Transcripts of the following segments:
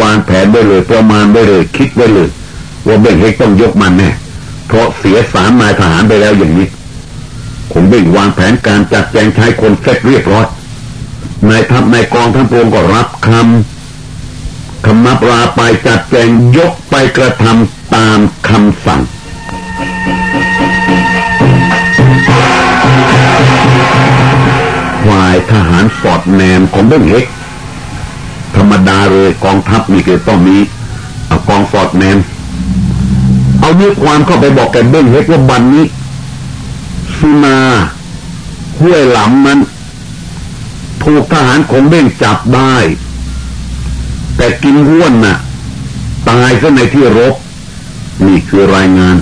วางแผนไว้เลยประมาณไว้เลย คิดไว้เลย ว่าเบ่งเฮกต้องยกมันแน่เพราะเสียสามนายทหารไปแล้วอย่างนี้ผมเบ่งวางแผนการจัดแจงใช้คนเสร็จเรียบร้อยนายทัพนายกองทั้งปวงก็รับคำคำนับราไปจัดแจงยกไปกระทำตามคำสั่งฝ่ายทหารสอดแนมของเบ้งเฮก รรมดาเลยกองทัพมีเกต้องมีเอากองสอดแมนเอาเนื้อความเข้าไปบอกแกเบ้งเฮกว่าบันนี้สุนาห้วยหลำมันถูกทหารของเบ้งจับได้ แต่กินห้วนน่ะ ตายซะในที่รบ นี่คือรายงาน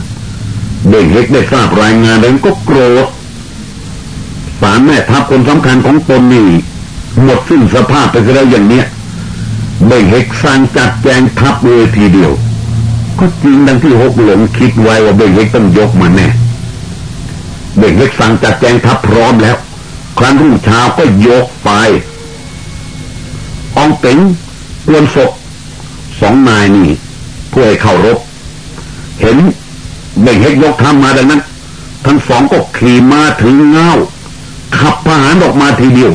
เบ้งเฮกได้ทราบรายงานแล้วก็โกรธสารแม่ทัพคนสำคัญของตนนี่หมดสิ้นสภาพไปแล้วอย่างเนี้ย เบ่งเฮกสั่งจัดแจงทัพเลยทีเดียว ก็จริงดังที่หกหลงคิดไว้ว่าเบ่งเฮกต้องยกมาแน่เบ่งเฮกสั่งจัดแจงทัพพร้อมแล้ว ครั้นรุ่งเช้าก็ยกไปองเต็งกวนศกสองนายนี่เพื่อให้เข้ารบ เห็นเบ่งเฮกยกทัพมาดังนั้น ทั้งสองก็ขี่มาถึงเงาขับทหารออกมาทีเดียว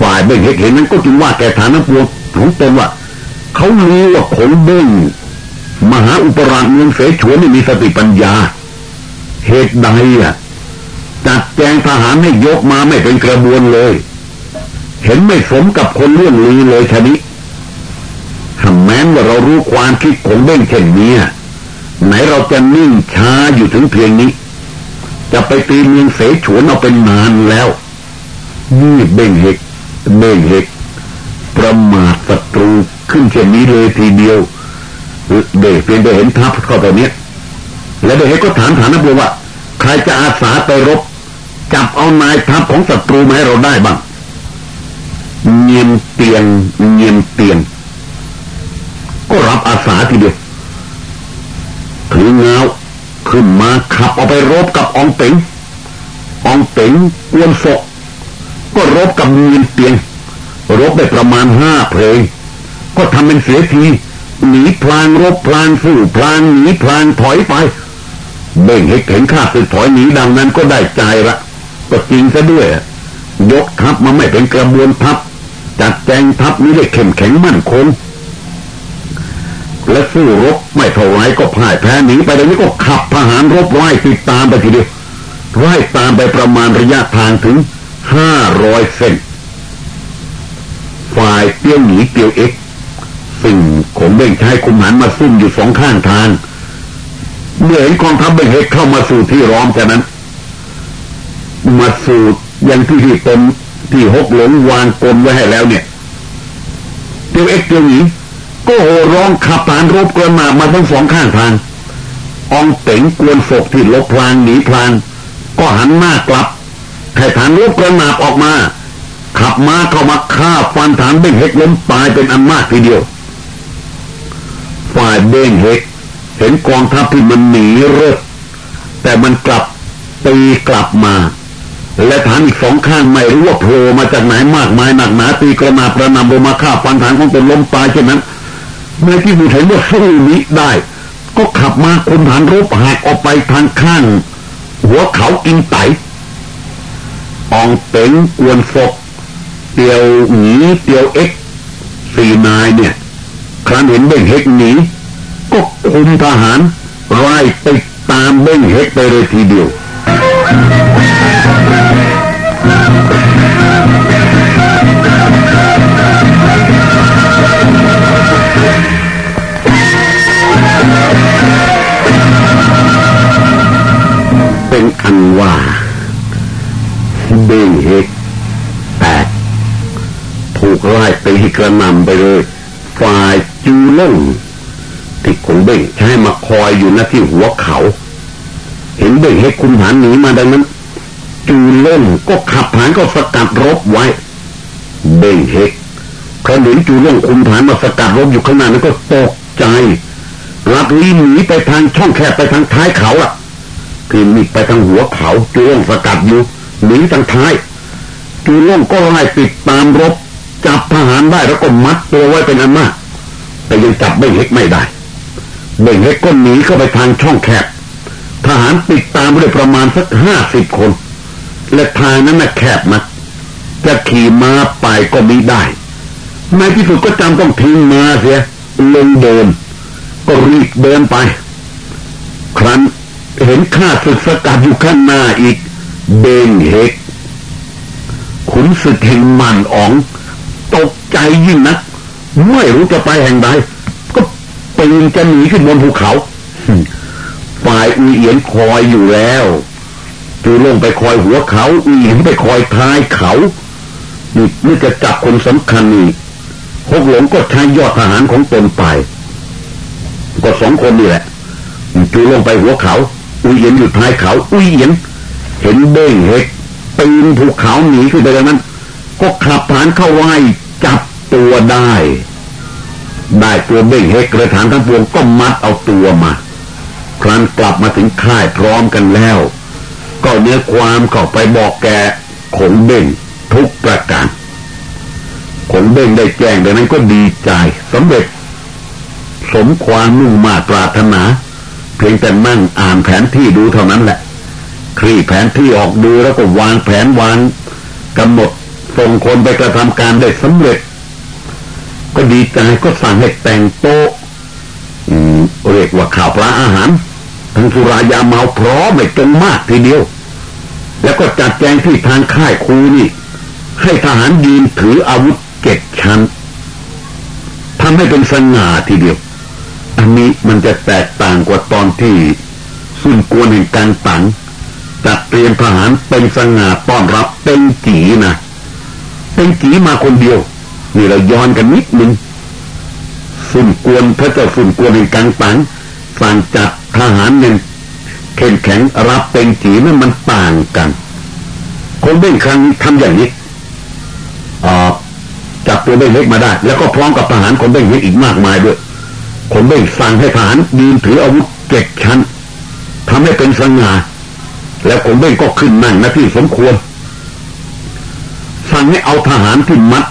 ฝ่ายเบ่งเห็นนั้นก็จึงว่าแกฐานน้ำปวง ของตนว่า เขารู้ว่าขนเบ่งมหาอุปราชเมืองเสฉวนไม่มีสติปัญญา เหตุใดอะจัดแจงทหารให้ยกมาไม่เป็นกระบวนเลย เห็นไม่สมกับคนเรื่องลีเลยชนิดถ้าแม้ว่าเรารู้ความคิดของเบ่งเช่นนี้ไหนเราจะนิ่งช้าอยู่ถึงเพียงนี้ จะไปตีเมืองเสฉวนเอาเป็นนานแล้วนี่เบ่งเฮกเบ่งเฮก ประมาทศัตรูขึ้นเช่นนี้เลยทีเดียวเด็กเพียงได้เห็นทัพเข้าตอนนี้แล้วเด็กก็ถามฐานนักบวว่า ใครจะอาสาไปรบ จับเอานายทัพของศัตรูมาให้เราได้บ้างเงียมเตียงเงียมเตียง ก็รับอาสาทีเดียวถือเงาขึ้นมาขับออกไปรบกับองเต็งองเต็งอวนศกก็รบกับเมียนเตียง รบได้ประมาณห้าเพลง ก็ทำเป็นเสียที หนีพลางรบพลางสู้พลางหนีพลางถอยไป เบ่งให้เห็นข้าศึกถอยหนีดังนั้นก็ได้ใจละก็จริงซะด้วย ยกทัพมาไม่เป็นกระบวนทัพ จัดแจงทัพนี้ได้เข้มแข็งมั่นคงและสู้รบไม่เท่าไรก็พ่ายแพ้หนีไปเดี๋ยนี้ก็ขับทหารรบไล่ติดตามไปทีเดียวไล่ตามไปประมาณระยะทางถึงห้าร้อยเซน ฝ่ายเตี้ยวหนีเตียวเอ็กซึ่งขงเบ่งใช้คุมหันมาซุ่มอยู่สองข้างทาง เมื่อเห็นกองทัพเบ่งเฮกเข้ามาสู่ที่ร้อมจากนั้น มาสู่ยังที่ที่ตนที่หกหลงวางกลไว้ให้แล้วเนี่ยเตียวเอ็กเตียวหนีก็โหร้องขับฐานรบกระนามาทั้งสองข้างทางองเต๋งกวนศกที่ลบพลางหนีพลางก็หันหน้ากลับให้ฐานรบกระนาบออกมา ขับมาเข้ามาฆ่าฟันฐานเบ้งเฮกล้มตายเป็นอันมากทีเดียว ฝ่ายเบ้งเฮกเห็นกองทัพที่มันหนีเรดแต่มันกลับตีกลับมา และฐานอีกสองข้างไม่รู้ว่าโผล่มาจากไหนมากมายหนักหนาตีกระนาประนำลงมาฆ่าฟันฐานของตนล้มตายเช่นนั้นเมื่อที่บุเห็นว่าสู้นี้ได้ ก็ขับมาคนฐานรบหักออกไปทางข้าง หัวเขากินไตอองเต็งกวนศก เตียวหนีเตียวเอ็กสี่นายเนี่ย ครั้นเห็นเบ่งเฮกหนีก็คุมทหารไล่ติดตามเบ่งเฮกไปเลยทีเดียวเป็นอันว่าเบ่งเฮก ถูกไล่ตีกระนำไปเลย ฝ่ายจูเล่งที่คงเบ่งใช้มาคอยอยู่หน้าที่หัวเขา เห็นเบ่งเฮกคุมฐานหนีมาดังนั้น จูเล่งก็ขับฐานก็สกัดรบไว้ เบ่งเฮกขณะนี้จูเล่งคุมฐานมาสกัดรบอยู่ข้างหน้านั้นก็ตกใจรับลีหนีไปทางช่องแคบไปทางท้ายเขาอะคือมีไปทางหัวเขาจูเล่งสกัดอยู่หนีทางท้ายจูเล่งก็ไล่ติดตามรบ จับทหารได้แล้วก็มัดตัวไว้เป็นอันมาก แต่ยังจับเบ่งเฮกไม่ได้เบ่งเฮกก็หนีเข้าไปทางช่องแคบทหารติดตามไปประมาณสักห้าสิบคน และทางนั้นน่ะแคบมากจะขี่ม้าไปก็ไม่ได้ในที่สุดก็จำต้องทิ้งม้าเสียลงเดิน ก็รีบเดินไป ครั้นเห็นข้าศึกสกัดอยู่ข้างหน้าอีก เบงเฮกขุนศึกแห่งมันอ๋อง ตกใจยิ่งนักไม่รู้จะไปแห่งใดก็ปีนจะหนีขึ้นบนภูเขาฝ่ายอุเอียนคอยอยู่แล้วจูลงไปคอยหัวเขาอุเอียนไปคอยท้ายเขานี่เมื่อจะจับคนสำคัญนี่ฮกหลงก็ใช้ยอดทหารของตนไปก็สองคนนี่แหละจูลงไปหัวเขา อุเอียนอยู่ท้ายเขา อุเอียนเห็นเบ้งเฮกปีนภูเขาหนีขึ้นไปดังนั้น ก็ขับผ่านเข้าไว้จับตัวได้ ได้ตัวเบ้งเฮกกระฐานทั้งปวงก็มัดเอาตัวมา ครั้นกลับมาถึงค่ายพร้อมกันแล้ว ก็เนื้อความเข้าไปบอกแกขงเบ้งทุกประการขงเบ้งได้แจ้งดังนั้นก็ดีใจสำเร็จ สมความมุ่งมาตราถนา เพียงแต่นั่งอ่านแผนที่ดูเท่านั้นแหละคลี่แผนที่ออกดูแล้วก็วางแผนวางกำหนด ส่งคนไปกระทำการได้สำเร็จ ก็ดีใจก็สั่งให้แต่งโต๊ะเรียกว่าข่าวปลาอาหาร ทั้งสุรายาเมาพร้อมไม่จนมากทีเดียว แล้วก็จัดแจงที่ทางค่ายครูนี่ ให้ทหารยืนถืออาวุธเจ็ดชั้นทำให้เป็นสง่าทีเดียว อันนี้มันจะแตกต่างกว่าตอนที่สุนกวนแห่งการตังจัดเตรียมทหารเป็นสง่าต้อนรับเป็นจีนะ เป็นจีมาคนเดียว นี่เราย้อนกันนิดนึงสุนกวนพระเจ้าสุนกวนแห่งการตังสั่งจัดทหารเงินเข้มแข็งรับเป็นจีนั้นมันต่างกัน คนเบ่งครั้งทำอย่างนี้จับตัวเบ่งเล็กมาได้ แล้วก็พร้อมกับทหารคนเบ่งเล็กอีกมากมายด้วยคนเบ่งสั่งให้ทหารยืนถืออาวุธเจ็ดชั้นทำให้เป็นสง่าแล้วคนเบ่งก็ขึ้นนั่งน้าที่สมควร สั่งให้เอาทหารที่มัด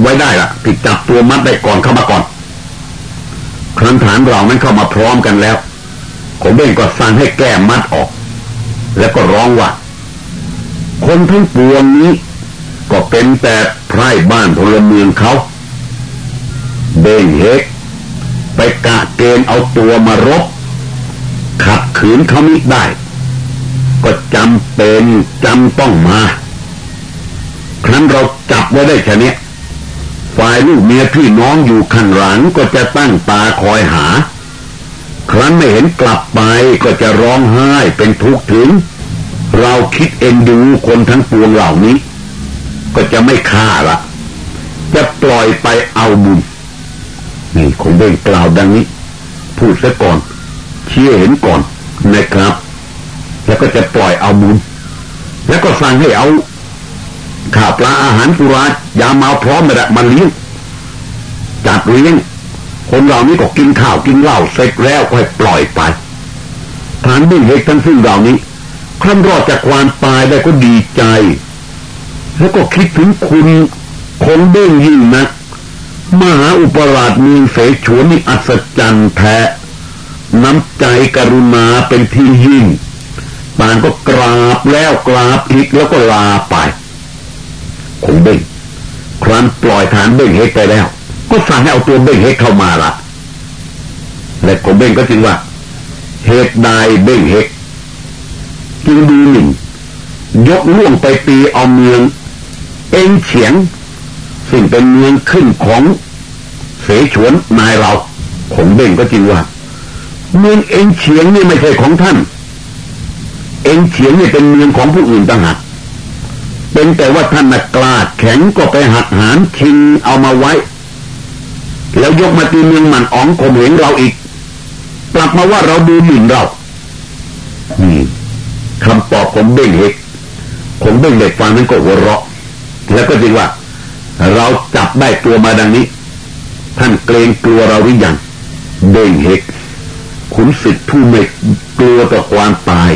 ไว้ได้ละที่จับตัวมัดได้ก่อนเข้ามาก่อนครั้นฐานเรานั้นเข้ามาพร้อมกันแล้วคนเบ่งก็สั่งให้แก้มัดออก แล้วก็ร้องว่าคนทั้งปวงนี้ ก็เป็นแต่ไพร่บ้านพลเมืองเขาเบ่งเฮกไปกะเกณฑ์เอาตัวมารบ ขัดขืนเขามิได้ ก็จำเป็นจำต้องมา ครั้นเราจับไว้ได้แค่นี้ฝ่ายลูกเมียพี่น้องอยู่ข้างหลังก็จะตั้งตาคอยหา ครั้นไม่เห็นกลับไปก็จะร้องไห้เป็นทุกข์ถึง เราคิดเอ็นดูคนทั้งปวงเหล่านี้ ก็จะไม่ฆ่าละ จะปล่อยไปเอาบุญนี่คงได้กล่าวดังนี้ พูดซะก่อนเชี่ยเห็นก่อนนะครับ แล้วก็จะปล่อยเอาบุญ แล้วก็สั่งให้เอา ข้าวปลาอาหารสุรายาเมาพร้อมไปละมาเลี้ยงจัดเลี้ยงคนเหล่านี้ก็กินข้าวกินเหล้าเสร็จแล้วค่อยปล่อยไปฐานดิ้งเหตุทั้งสิ้นเหล่านี้ครั้นรอดจากความตายได้ก็ดีใจ แล้วก็คิดถึงคุณคนเด้งยิ่งนะมหาอุปราชเมืองเสฉวนนี่อัศจรรย์แท้น้ำใจกรุณาเป็นที่ยิ่งปานก็กราบแล้วกราบอีกแล้วก็ลาไป คงเบ่งครั้นปล่อยฐานเบ่งเฮกไปแล้ว ก็สั่งให้เอาตัวเบ่งเฮกเข้ามาละและคงเบ่งก็จึงว่าเหตุใดเบ่งเฮกจึงดูหนึ่งยกล่วงไปตีเอาเมือง เอ็งเฉียง ซึ่งเป็นเมืองขึ้นของเสฉวนนายเราคงเบ่งก็จริงว่า เมืองเอ็งเฉียงนี่ไม่ใช่ของท่าน เอ็งเฉียงนี่เป็นเมืองของผู้อื่นต่างหาก เป็นแต่ว่าท่านนักกล้าแข็งก็ไปหักหานชิงเอามาไว้ แล้วยกมาตีเมืองมันอ๋องข่มเหงเราอีก กลับมาว่าเราดูหมิ่นเรานี่คำตอบของเบ่งเฮกของเบ่งเด็กฟังนั้นก็หัวเราะ แล้วก็จริงว่า เราจับได้ตัวมาดังนี้ ท่านเกรงกลัวเราหรือยังเบ่งเฮกขุนศิษย์ผู้ไม่กลัวต่อความตาย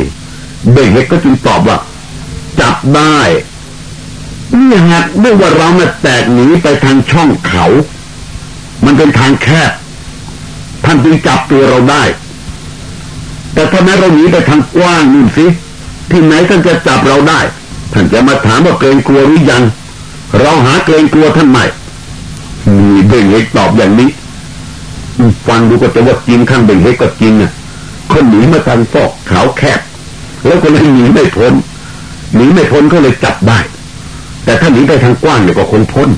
เบ่งเฮกก็จึงตอบว่า จับได้ นี่หากด้วยว่าเรามาแตกหนีไปทางช่องเขา มันเป็นทางแคบ ท่านจึงจับตัวเราได้ แต่ถ้าแม้เราหนีไปทางกว้างนู่นสิ ที่ไหนท่านจะจับเราได้ ท่านจะมาถามว่าเกรงกลัวหรือยัง เราหาเกรงกลัวท่านใหม่มีเบ่งเฮกตอบอย่างนี้ฟังดูก็จะว่าจริงข้างเบ่งเฮกก็จริงอะคนหนีมาทางฟอกขาวแคบ แล้วก็เลยหนีไม่พ้นหนีไม่พ้นก็เลยจับได้ แต่ถ้าหนีไปทางกว้างเนี่ยก็คงพ้น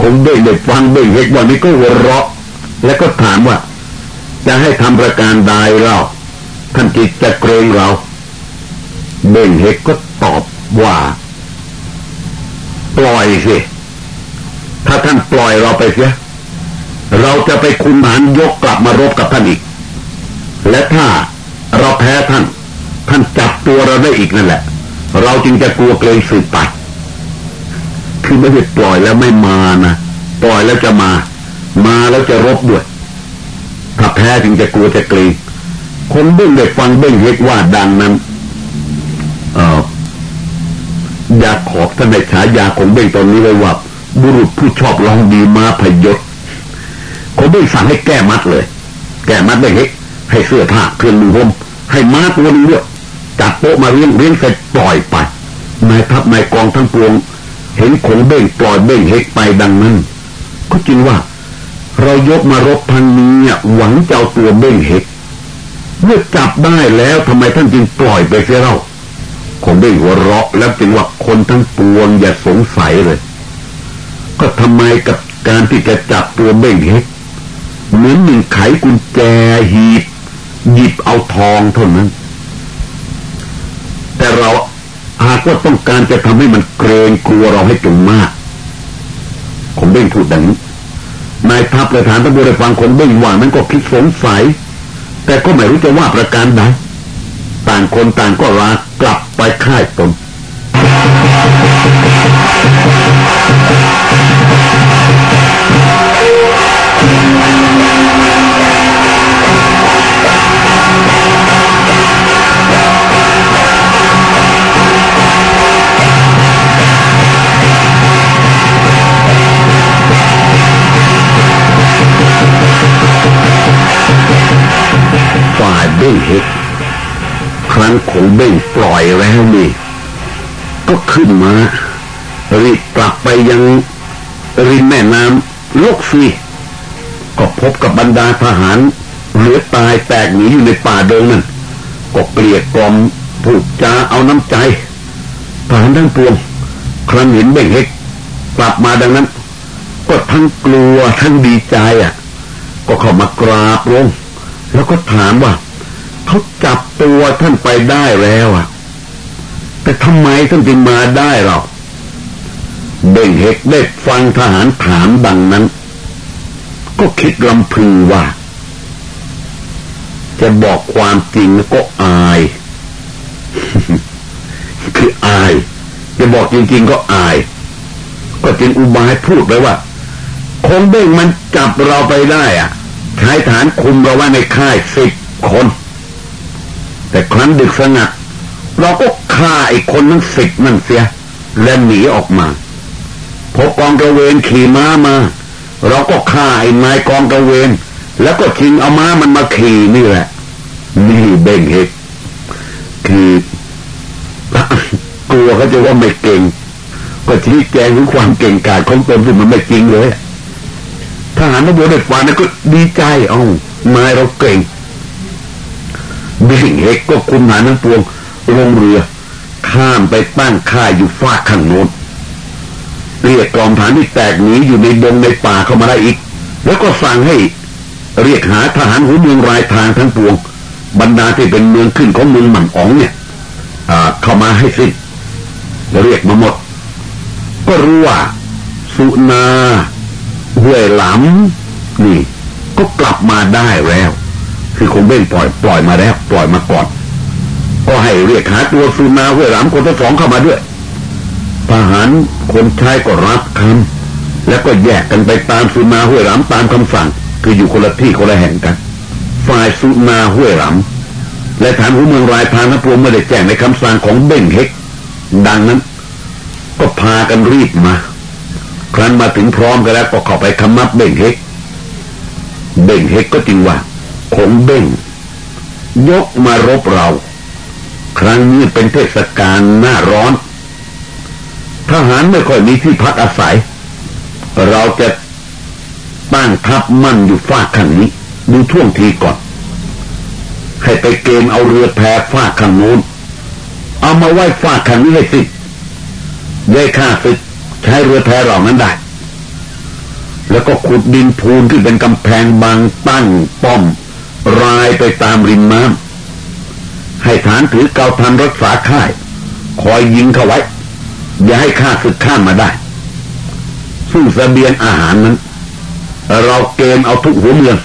คงเบ่งเด็กฟังเบ่งเฮกวันนี้ก็หัวเราะ แล้วก็ถามว่า จะให้ทำประการใดเราท่านจิตจะเกรงเรา เบ่งเฮกก็ตอบว่า ปล่อยสิ ถ้าท่านปล่อยเราไปเสียเราจะไปคุมหานยกกลับมารบกับท่านอีก และถ้าเราแพ้ท่าน ท่านจับตัวเราได้อีกนั่นแหละ เราจึงจะกลัวเกรงสืบไปคือไม่ได้ปล่อยแล้วไม่มานะปล่อยแล้วจะมา มาแล้วจะรบด้วยถ้าแพ้จึงจะกลัวจะเกรงคนเบ้งเด็กฟังเบ้งเฮกว่าดังนั้นเออยาขอบท่านในฉายาของเบ้งตอนนี้เลยว่า บุรุษผู้ชอบลองดีมาพยศเขาเบ้งสั่งให้แก้มัดเลย แก้มัดเบ้งเฮกให้เสื้อผ้าเครื่องมือห่มให้มาตัวนึงด้วย จัดโต๊ะมาเลี้ยงเลี้ยงเสร็จปล่อยไปนายทัพนายกองทั้งปวง เห็นขงเบ้งปล่อยเบ้งเฮกไปดังนั้นก็จริงว่า เรายกมารบพันนี้หวังเจ้าตัวเบ้งเฮกเมื่อจับได้แล้วทำไมท่านจึงปล่อยไปเสียเล่าคงได้หัวเราะแล้วจึงว่าคนทั้งปวงอย่าสงสัยเลย ก็ทำไมกับการที่จะจับตัวเบ้งเฮกเหมือนหนึ่งไขกุญแจหีบหยิบเอาทองเท่านั้น แต่เราหากว่าต้องการจะทำให้มันเกรงกลัวเราให้จงมากผมเบ่งพูดดังนี้นายทัพประธานตำรวจฟังคนเบ่งว่านั้นก็คิดสงสัย แต่ก็ไม่รู้จะว่าประการใดต่างคนต่างก็ลากลับไปค่ายตน บ้งเฮกครั้งของเบ้งปล่อยแล้วนี่ ก็ขึ้นมา รีบกลับไปยังริมแม่น้ำลกฟีก็พบกับบรรดาทหารเหลือตายแตกหนีอยู่ในป่าเดิงนั่นก็เกลียดกล่อมพูดจาเอาน้ำใจทหารทั้งปวงครั้งเห็นเบ้งเฮกกลับมาดังนั้น ก็ทั้งกลัวทั้งดีใจอะ ก็เข้ามากราบลงแล้วก็ถามว่า เขาจับตัวท่านไปได้แล้วอะแต่ทำไมท่านจึงมาได้หรอเบ่งเฮกได้ฟังทหารถามดังนั้น ก็คิดลำพึงว่า จะบอกความจริงก็อาย คืออาย จะบอกจริง ๆ ก็อาย ก็จึงอุบายพูดไปว่าคงเบ้งมันจับเราไปได้อะใช้ฐานคุมเราไว้ในค่ายสิบคน แต่ครั้นดึกสงัดเราก็ฆ่าไอ้คนนั้นสิบนั่นเสีย และหนีออกมา พอกองกระเวนขี่ม้ามา เราก็ฆ่าไอ้นายกองกระเวน แล้วก็ชิงเอาม้ามันมาขี่นี่แหละ นี่เบ่งเหตุคือกลัวเขาจะว่าไม่เก่ง ก็ชี้แจงถึงความเก่งกาจของตนที่มันไม่จริงเลยทหารตำรวจเด็กวานนั้นก็ดีใจเอ้านายเราเก่ง บ่งเฮกก็คุมหานั้งปวงลงเรือ ข้ามไปตั้งค่ายอยู่ฟากข้างโน้นเรียกกองฐานที่แตกหนีอยู่ในดงในป่าเข้ามาได้อีก แล้วก็สั่งให้เรียกหาทหารหัวเมืองรายทางทั้งปวง บรรดาที่เป็นเมืองขึ้นของเมืองหมันอ๋องเนี่ยเข้ามาให้สิ้นเรียกมาหมด ก็รู้ว่าสุนาห้วยหลำนี่ ก็กลับมาได้แล้ว คือคงเบ้นปล่อยปล่อยมาแล้ว ปล่อยมาก่อน ก็ให้เรียกหาตัวสุนาห้วยหลำคนที่สองเข้ามาด้วยทหารคนใช้ก็รับคำแล้วก็แยกกันไปตามสุนาห้วยหลำตามคำสั่ง คืออยู่คนละที่คนละแห่งกัน ฝ่ายสุนาห้วยหลำและฐานหัวเมืองรายพานนพวงไม่ได้แจ้งในคำสั่งของเบ่งเฮกดังนั้น ก็พากันรีบมา ครั้นมาถึงพร้อมกันแล้วก็เข้าไปคำมับเบ่งเฮกเบ่งเฮกก็จริงว่า คงเบ่งยกมารบเรา ครั้งนี้เป็นเทศกาลหน้าร้อน ทหารไม่ค่อยมีที่พักอาศัย เราจะตั้งทัพมั่นอยู่ฟากขังนี้ ดูท่วงทีก่อน ให้ไปเกณฑ์เอาเรือแพฟากขังนู้น เอามาไว้ฟากขังนี้ให้สิได้ค่าศึกใช้เรือแพเหล่านั้นได้ แล้วก็ขุดดินพูนขึ้นเป็นกำแพงบางตั้งป้อม รายไปตามริมน้ำให้ฐานถือเกาทันรักษาค่าย คอยยิงเขาไว้ อย่าให้ข้าศึกข้ามมาได้ ซึ่งสเสบียงอาหารนั้น เราเกณฑ์เอาทุกหัวเมือง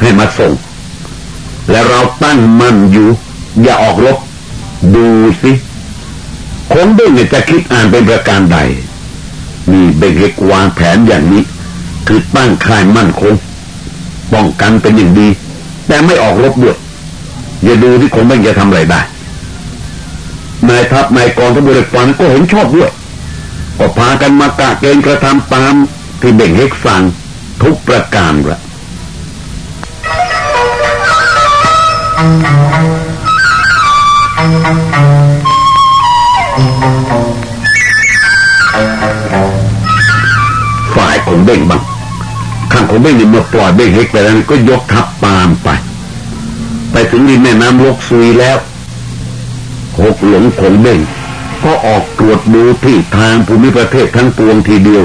ให้มาส่ง และเราตั้งมั่นอยู่ อย่าออกรบดูสิคงเบ้งจะคิดอ่านเป็นประการใดมีเบงเล็กวางแผนอย่างนี้ คือตั้งค่ายมั่นคงป้องกันเป็นอย่างดี แต่ไม่ออกรบด้วยอย่าดูที่คงเบ้งจะทำอะไรได้นายทัพนายกองทัพบริวารก็เห็นชอบด้วยก็พากันมากะเกณฑ์กระทำตามที่เบ่งเฮกสั่งทุกประการละฝ่ายของเบ่งบัง ข้างของเบ่งนี่เมื่อปล่อยเบ่งเฮกไปแล้วก็ยกทัพตามไป ไปถึงริมแม่น้ำลกซุยแล้วหกหลงของเบ่งก็ออกตรวจดูที่ทางภูมิประเทศทั้งปวงทีเดียว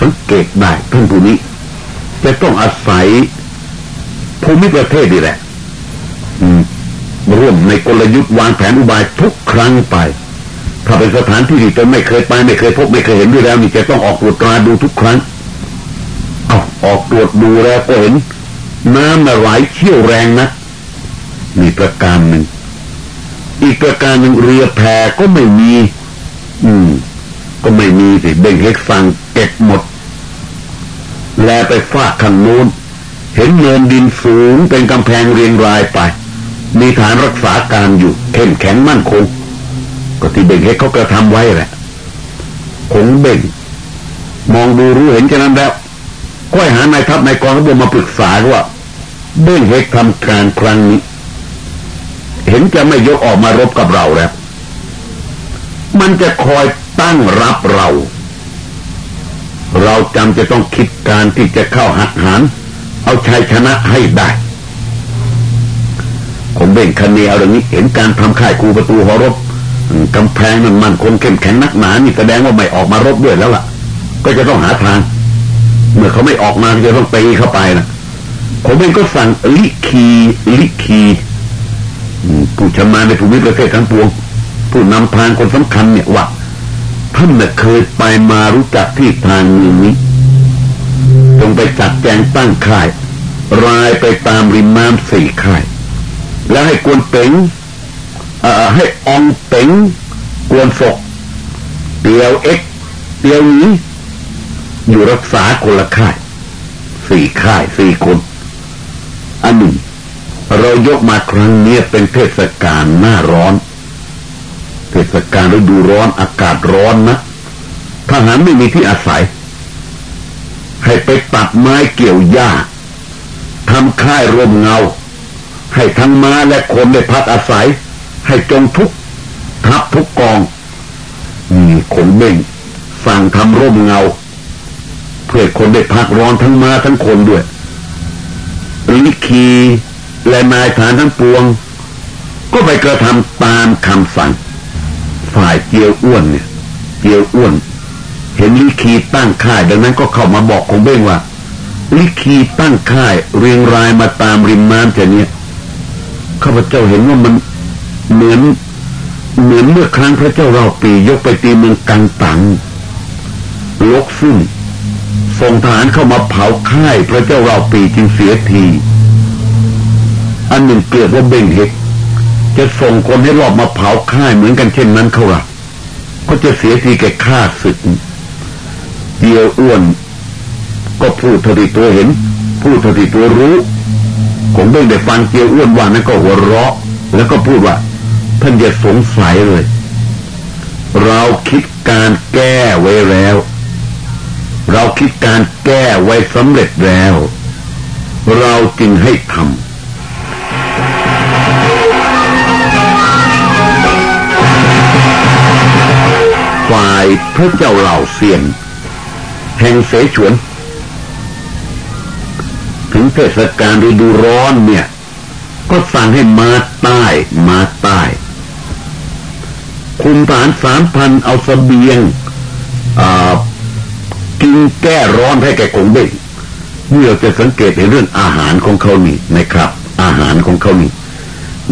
สังเกตได้ท่านผู้นี้ จะต้องอาศัยภูมิประเทศนี่แหละร่วมในกลยุทธ์วางแผนอุบายทุกครั้งไป ถ้าเป็นสถานที่ที่ตนไม่เคยไปไม่เคยพบไม่เคยเห็นด้วยแล้วนี่จะต้องออกตรวจตราดูทุกครั้ง ออกตรวจดูแล้วก็เห็น น้ำไหลเชี่ยวแรงนะมีประการหนึ่ง อีกประการหนึ่งเรือแพก็ไม่มี อืม ก็ไม่มีสิเบ่งเล็กฟังเก็บหมด แลไปฟาดข้างโน้น เห็นเนินดินสูงเป็นกำแพงเรียงรายไป มีฐานรักษาการอยู่เข้มแข็งมั่นคง ก็ที่เบ่งเล็กเขากระทำไว้แหละคงเบ่ง มองดูรู้เห็นฉะนั้นแล้ว ก็หานายทัพนายกองทัพมาปรึกษาว่าเบ่งเฮกทำการครั้งนี้ เห็นจะไม่ยกออกมารบกับเราแล้ว มันจะคอยตั้งรับเรา เราจำจะต้องคิดการที่จะเข้าหักหานเอาชัยชนะให้ได้ผมเบ่งคันเนีเอาอย่างนี้เห็นการทำค่ายคูประตูหอรบกำแพงมันมันคงเข้มแข็งนักหนานี่แสดงว่าไม่ออกมารบด้วยแล้วล่ะ ก็จะต้องหาทาง เมื่อเขาไม่ออกมาจะต้องตีเข้าไปนะผมเองก็สั่งลิคีลิคีผู้ชำนาญในภูมิประเทศทั้งปวง ผู้นำทางคนสำคัญเนี่ยว่าท่านน่ะเคยไปมารู้จักที่ทางเมืองนี้จงไปจัดแจงตั้งค่าย รายไปตามริมน้ำสี่ค่าย แล้วให้กวนเป๋งให้องเป๋งกวนศกเตียวเอ็กเตียวนี้ อยู่รักษาคนละค่ายสี่ค่ายสี่คน อันหนึ่งเรายกมาครั้งนี้เป็นเทศกาลหน้าร้อน เทศกาลฤดูร้อนอากาศร้อนนะทหารไม่มีที่อาศัย ให้ไปตัดไม้เกี่ยวหญ้าทำค่ายร่มเงา ให้ทั้งม้าและคนได้พักอาศัย ให้จงทุกทับทุกกองนี่ขนเบ่งสั่งทำร่มเงา พื่อคนได้พักร้อนทั้งมาทั้งคนด้วยลิคีและนายฐานทั้งปวง ก็ไปกระทำตามคำสั่ง ฝ่ายเจียวอ้วนเนี่ยเจียวอ้วน เห็นลิคีตั้งค่าย ดังนั้นก็เข้ามาบอกคงเบ้งว่าลิคีตั้งค่ายเรียงรายมาตามริมน้ำจะเนี้ยข้าพเจ้าเห็นว่ามันเหมือนเหมือนเมื่อครั้งพระเจ้าเราปียกไปตีเมืองกังตังลกซึ่ง ส่งทหารเข้ามาเผาค่ายพระเจ้าเราปีจึงเสียที อันหนึ่งเกิดว่าเบ่งเห็กจะส่งคนให้รอบมาเผาค่ายเหมือนกันเช่นนั้นเขาละก็จะเสียทีแก่ฆ่าศึกเดียวอ้วน ก็พูดเท่าที่ตัวเห็น พูดเท่าที่ตัวรู้ผมเบ่งได้ฟังเกียวอ้วนว่านั้นก็หัวเราะ แล้วก็พูดว่า ท่านอย่าสงสัยเลย เราคิดการแก้ไว้แล้ว เราคิดการแก้ไว้สำเร็จแล้ว เราจึงให้ทำฝ่ายพระเจ้าเหล่าเซียนแห่งเสฉวน ถึงเทศกาลฤดูร้อนเนี่ย ก็สั่งให้มาใต้มาใต้ คุมฐานสามพันเอาสเสบียง กินแก้ร้อนให้แก่กงเบ้งเมื่อจะสังเกตในเรื่องอาหารของเขานี่นะครับ อาหารของเขานี่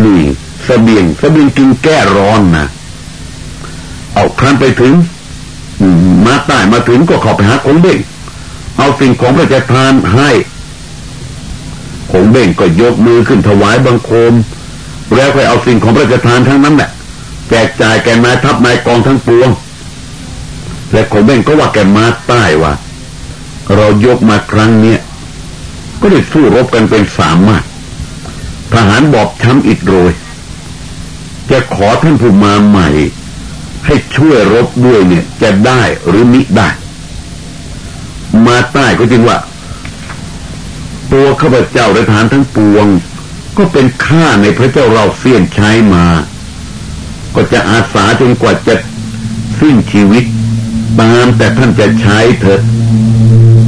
นี่สเสบียงสเสบียงกินแก้ร้อนนะเอาครั้นไปถึงมาใต้มาถึงก็ขอไปหาคงเบ้งเอาสิ่งของพระเจ้าทานให้คงเบ้งก็ยกมือขึ้นถวายบังคม แล้วค่อยเอาสิ่งของพระเจ้าทานทั้งนั้นแหละแจกจ่ายแก่นายทัพนายกองทั้งปวง และคงเบ้งก็ว่าแกมาใต้ว่า เรายกมาครั้งเนี้ยก็ได้สู้รบกันเป็นสามมารทหารบอบช้ำอิดโรย จะขอท่านผู้มาใหม่ ให้ช่วยรบด้วยเนี่ย จะได้หรือมิได้ มาใต้ก็จริงว่า ตัวข้าพเจ้าและฐานทั้งปวง ก็เป็นข้าในพระเจ้าเราเสี้ยนใช้มา ก็จะอาสาจนกว่าจะสิ้นชีวิต ตามแต่ท่านจะใช้เถิด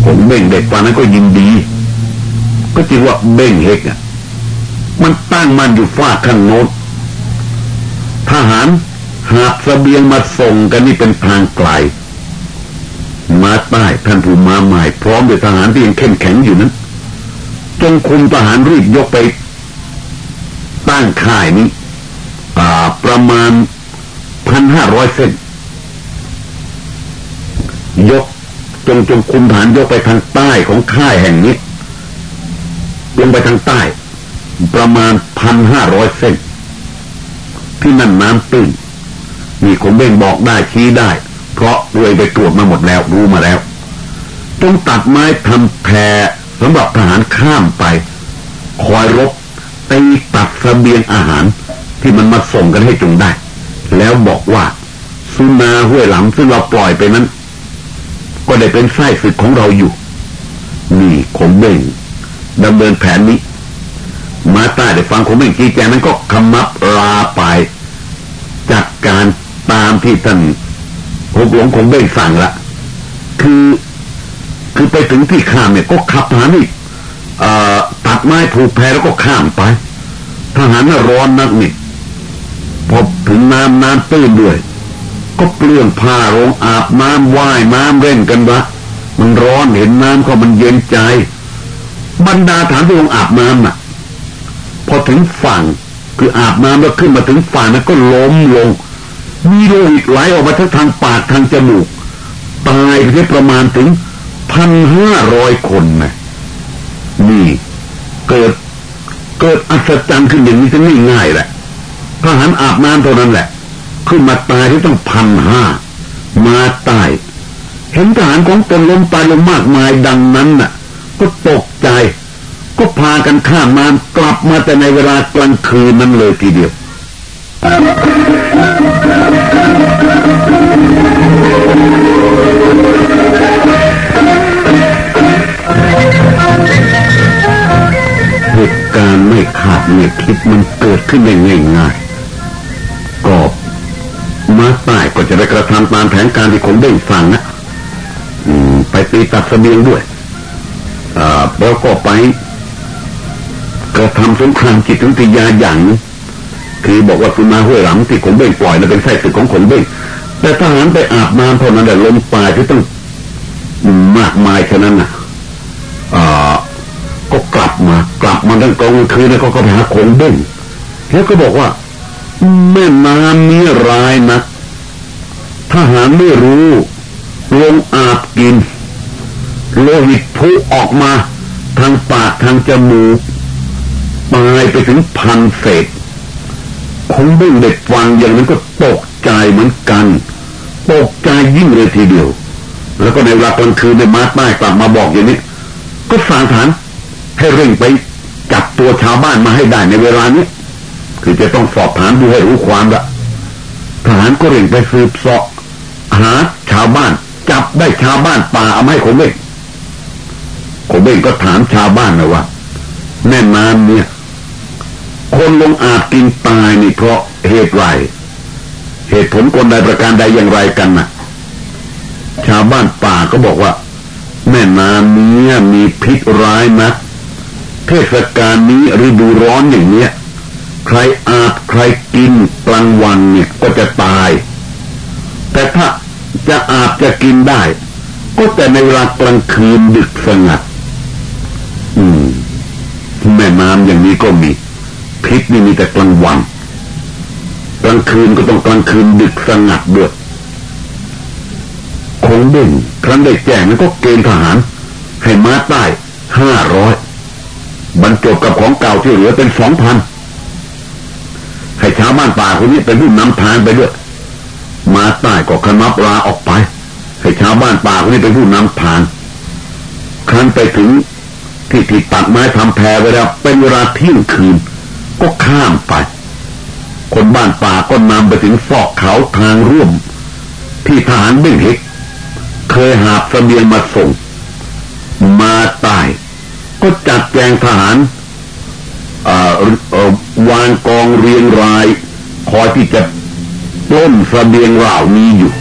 ผมเบ่งเด็กกว่านั้นก็ยินดี ก็จริงว่าเบ่งเฮกอะมันตั้งมันอยู่ฟาดข้างโน้นทหารหาบสเสบียงมาส่งกันนี่เป็นทางไกลมาใต้ท่านผู้มาใหม่พร้อมด้วยทหารที่ยังเข้มแข็งอยู่นั้นจงคุมทหารรีบยกไป ตั้งค่ายนี้ประมาณพันห้าร้อยเส้น ยก จงจงคุมฐานยกไปทางใต้ของค่ายแห่งนี้ ลงไปทางใต้ ประมาณพันห้าร้อยเส้นที่นั่นน้ำตื้นมีคงเบ่งบอกได้ชี้ได้ เพราะรวยไปตรวจมาหมดแล้วรู้มาแล้วต้องตัดไม้ทำแพรสำหรับทหารข้ามไป คอยรบตีตัดสเสบียงอาหารที่มันมาส่งกันให้จงได้ แล้วบอกว่าสุนาห้วยหลำซึ่งเราปล่อยไปนั้น ก็ได้เป็นไส้ศึกของเราอยู่ นี่คงเบ่งดำเนินแผนนี้ มาใต้ได้ฟังคงเบ่งชี้แจงนั้นก็คำมับลาไปจัดการตามที่ท่านหกหลวงคงเบ่งสั่งละคือคือไปถึงที่ข้ามเนี่ยก็ขับหานี่ตัดไม้ผูกแพแล้วก็ข้ามไปทหารน่ะร้อนนักนี่พอถึงน้ำน้ำตื้นด้วย ก็เปลื้องผ้าลงอาบน้ำว่ายน้ำเล่นกันวะมันร้อนเห็นน้ำก็มันเย็นใจ บรรดาฐานที่ลงอาบน้ำน่ะ พอถึงฝั่งคืออาบน้ำแล้วขึ้นมาถึงฝั่งนั้นก็ล้มลง มีโลหิตไหลออกมาทั้งทางปากทางจมูก ตายไปที่ประมาณถึงพันห้าร้อยคนนะนี่เกิดเกิดอัศจรรย์ขึ้นอย่างนี้จะง่ายๆแหละทหารอาบน้ำเท่านั้นแหละ ขึ้นมาตายที่ต้องพันห้ามาตาย เห็นทหารของตนล้มตายลงมากมายดังนั้นน่ะ ก็ตกใจ ก็พากันข้ามมากลับมาแต่ในเวลากลางคืนนั้นเลยทีเดียวเหตุการณ์ไม่ขาดไม่คิดมันเกิดขึ้นได้ง่าย มาใต้ก็จะได้กระทำตามแผนการที่ผมได้ฟังนะไปตีตัดเสบียงด้วยแล้วก็ไปกระทำสงครามจิตวิทยาอย่างคือบอกว่าสุนาห้วยหลังที่ขนเบ่งปล่อยนะเป็นไส้ศึกของขนเบ่งแต่ทหารไปอาบน้ำเท่านั้นแต่ลมปลายที่ต้องมากมายฉะนั้นนะอ่าก็กลับมากลับมาตั้งกองคืนแล้วก็ไปหาขนเบ่งแล้วก็บอกว่าแม่น้ำนี้ร้ายน ทหารไม่รู้ลงอาบกิน โลหิตพุออกมา ทางปากทางจมูกตายไปถึงพันเศษคงไม่เด็กฟังอย่างนั้นก็ตกใจเหมือนกันตกใจยิ่งเลยทีเดียว แล้วก็ในเวลากลางคืนในมาใต้กลับมาบอกอย่างนี้ ก็สั่งฐานให้เร่งไปจับตัวชาวบ้านมาให้ได้ในเวลานี้ คือจะต้องสอบถามดูให้รู้ความละทหารก็เร่งไปสืบสอบ หาชาวบ้าน จับได้ชาวบ้านป่าเอาให้ผมเองผมเองก็ถามชาวบ้านนะว่าแม่น้ำเนี่ย คนลงอาจกินตายนี่เพราะเหตุไรเหตุผลคนใดประการใดอย่างไรกันนะ่ะ ชาวบ้านป่าก็บอกว่า แม่น้ำนี้มีพิษร้ายนะเทศกาลนี้ฤดูร้อนอย่างเนี้ยใครอาบใครกินกลางวันเนี่ยก็จะตาย แต่ถ้า จะอาบจะกินได้ ก็แต่ในเวลากลางคืนดึกสงัด อืม แม่น้ำอย่างนี้ก็มีพิษนี่มีแต่กลางวัน กลางคืนก็ต้องกลางคืนดึกสงัดด้วยคงเด่นครั้นได้แจ้งนั้นก็เกณฑ์ทหาร ให้มาใต้ห้าร้อยบรรจบกับของเก่าที่เหลือเป็นสองพันให้ชาวบ้านป่าคนนี้เป็นผู้นำทางไปด้วย มาใต้ก็ขนับลาออกไป ให้ชาวบ้านป่าคนนี้เป็นผู้นำทางครั้นไปถึงที่ที่ตัดไม้ทำแพรไว้แล้วเป็นเวลาเที่ยงคืน ก็ข้ามไป คนบ้านป่าก็นำไปถึงฟอกเขาทางร่วม ที่ทหารเบ่งเฮกเคยหาบเสบียงมาส่ง มาตาย ก็จัดแจงทหารวางกองเรียงรายคอยที่จะ ล้นสเสบียงเหล่านี้อยู่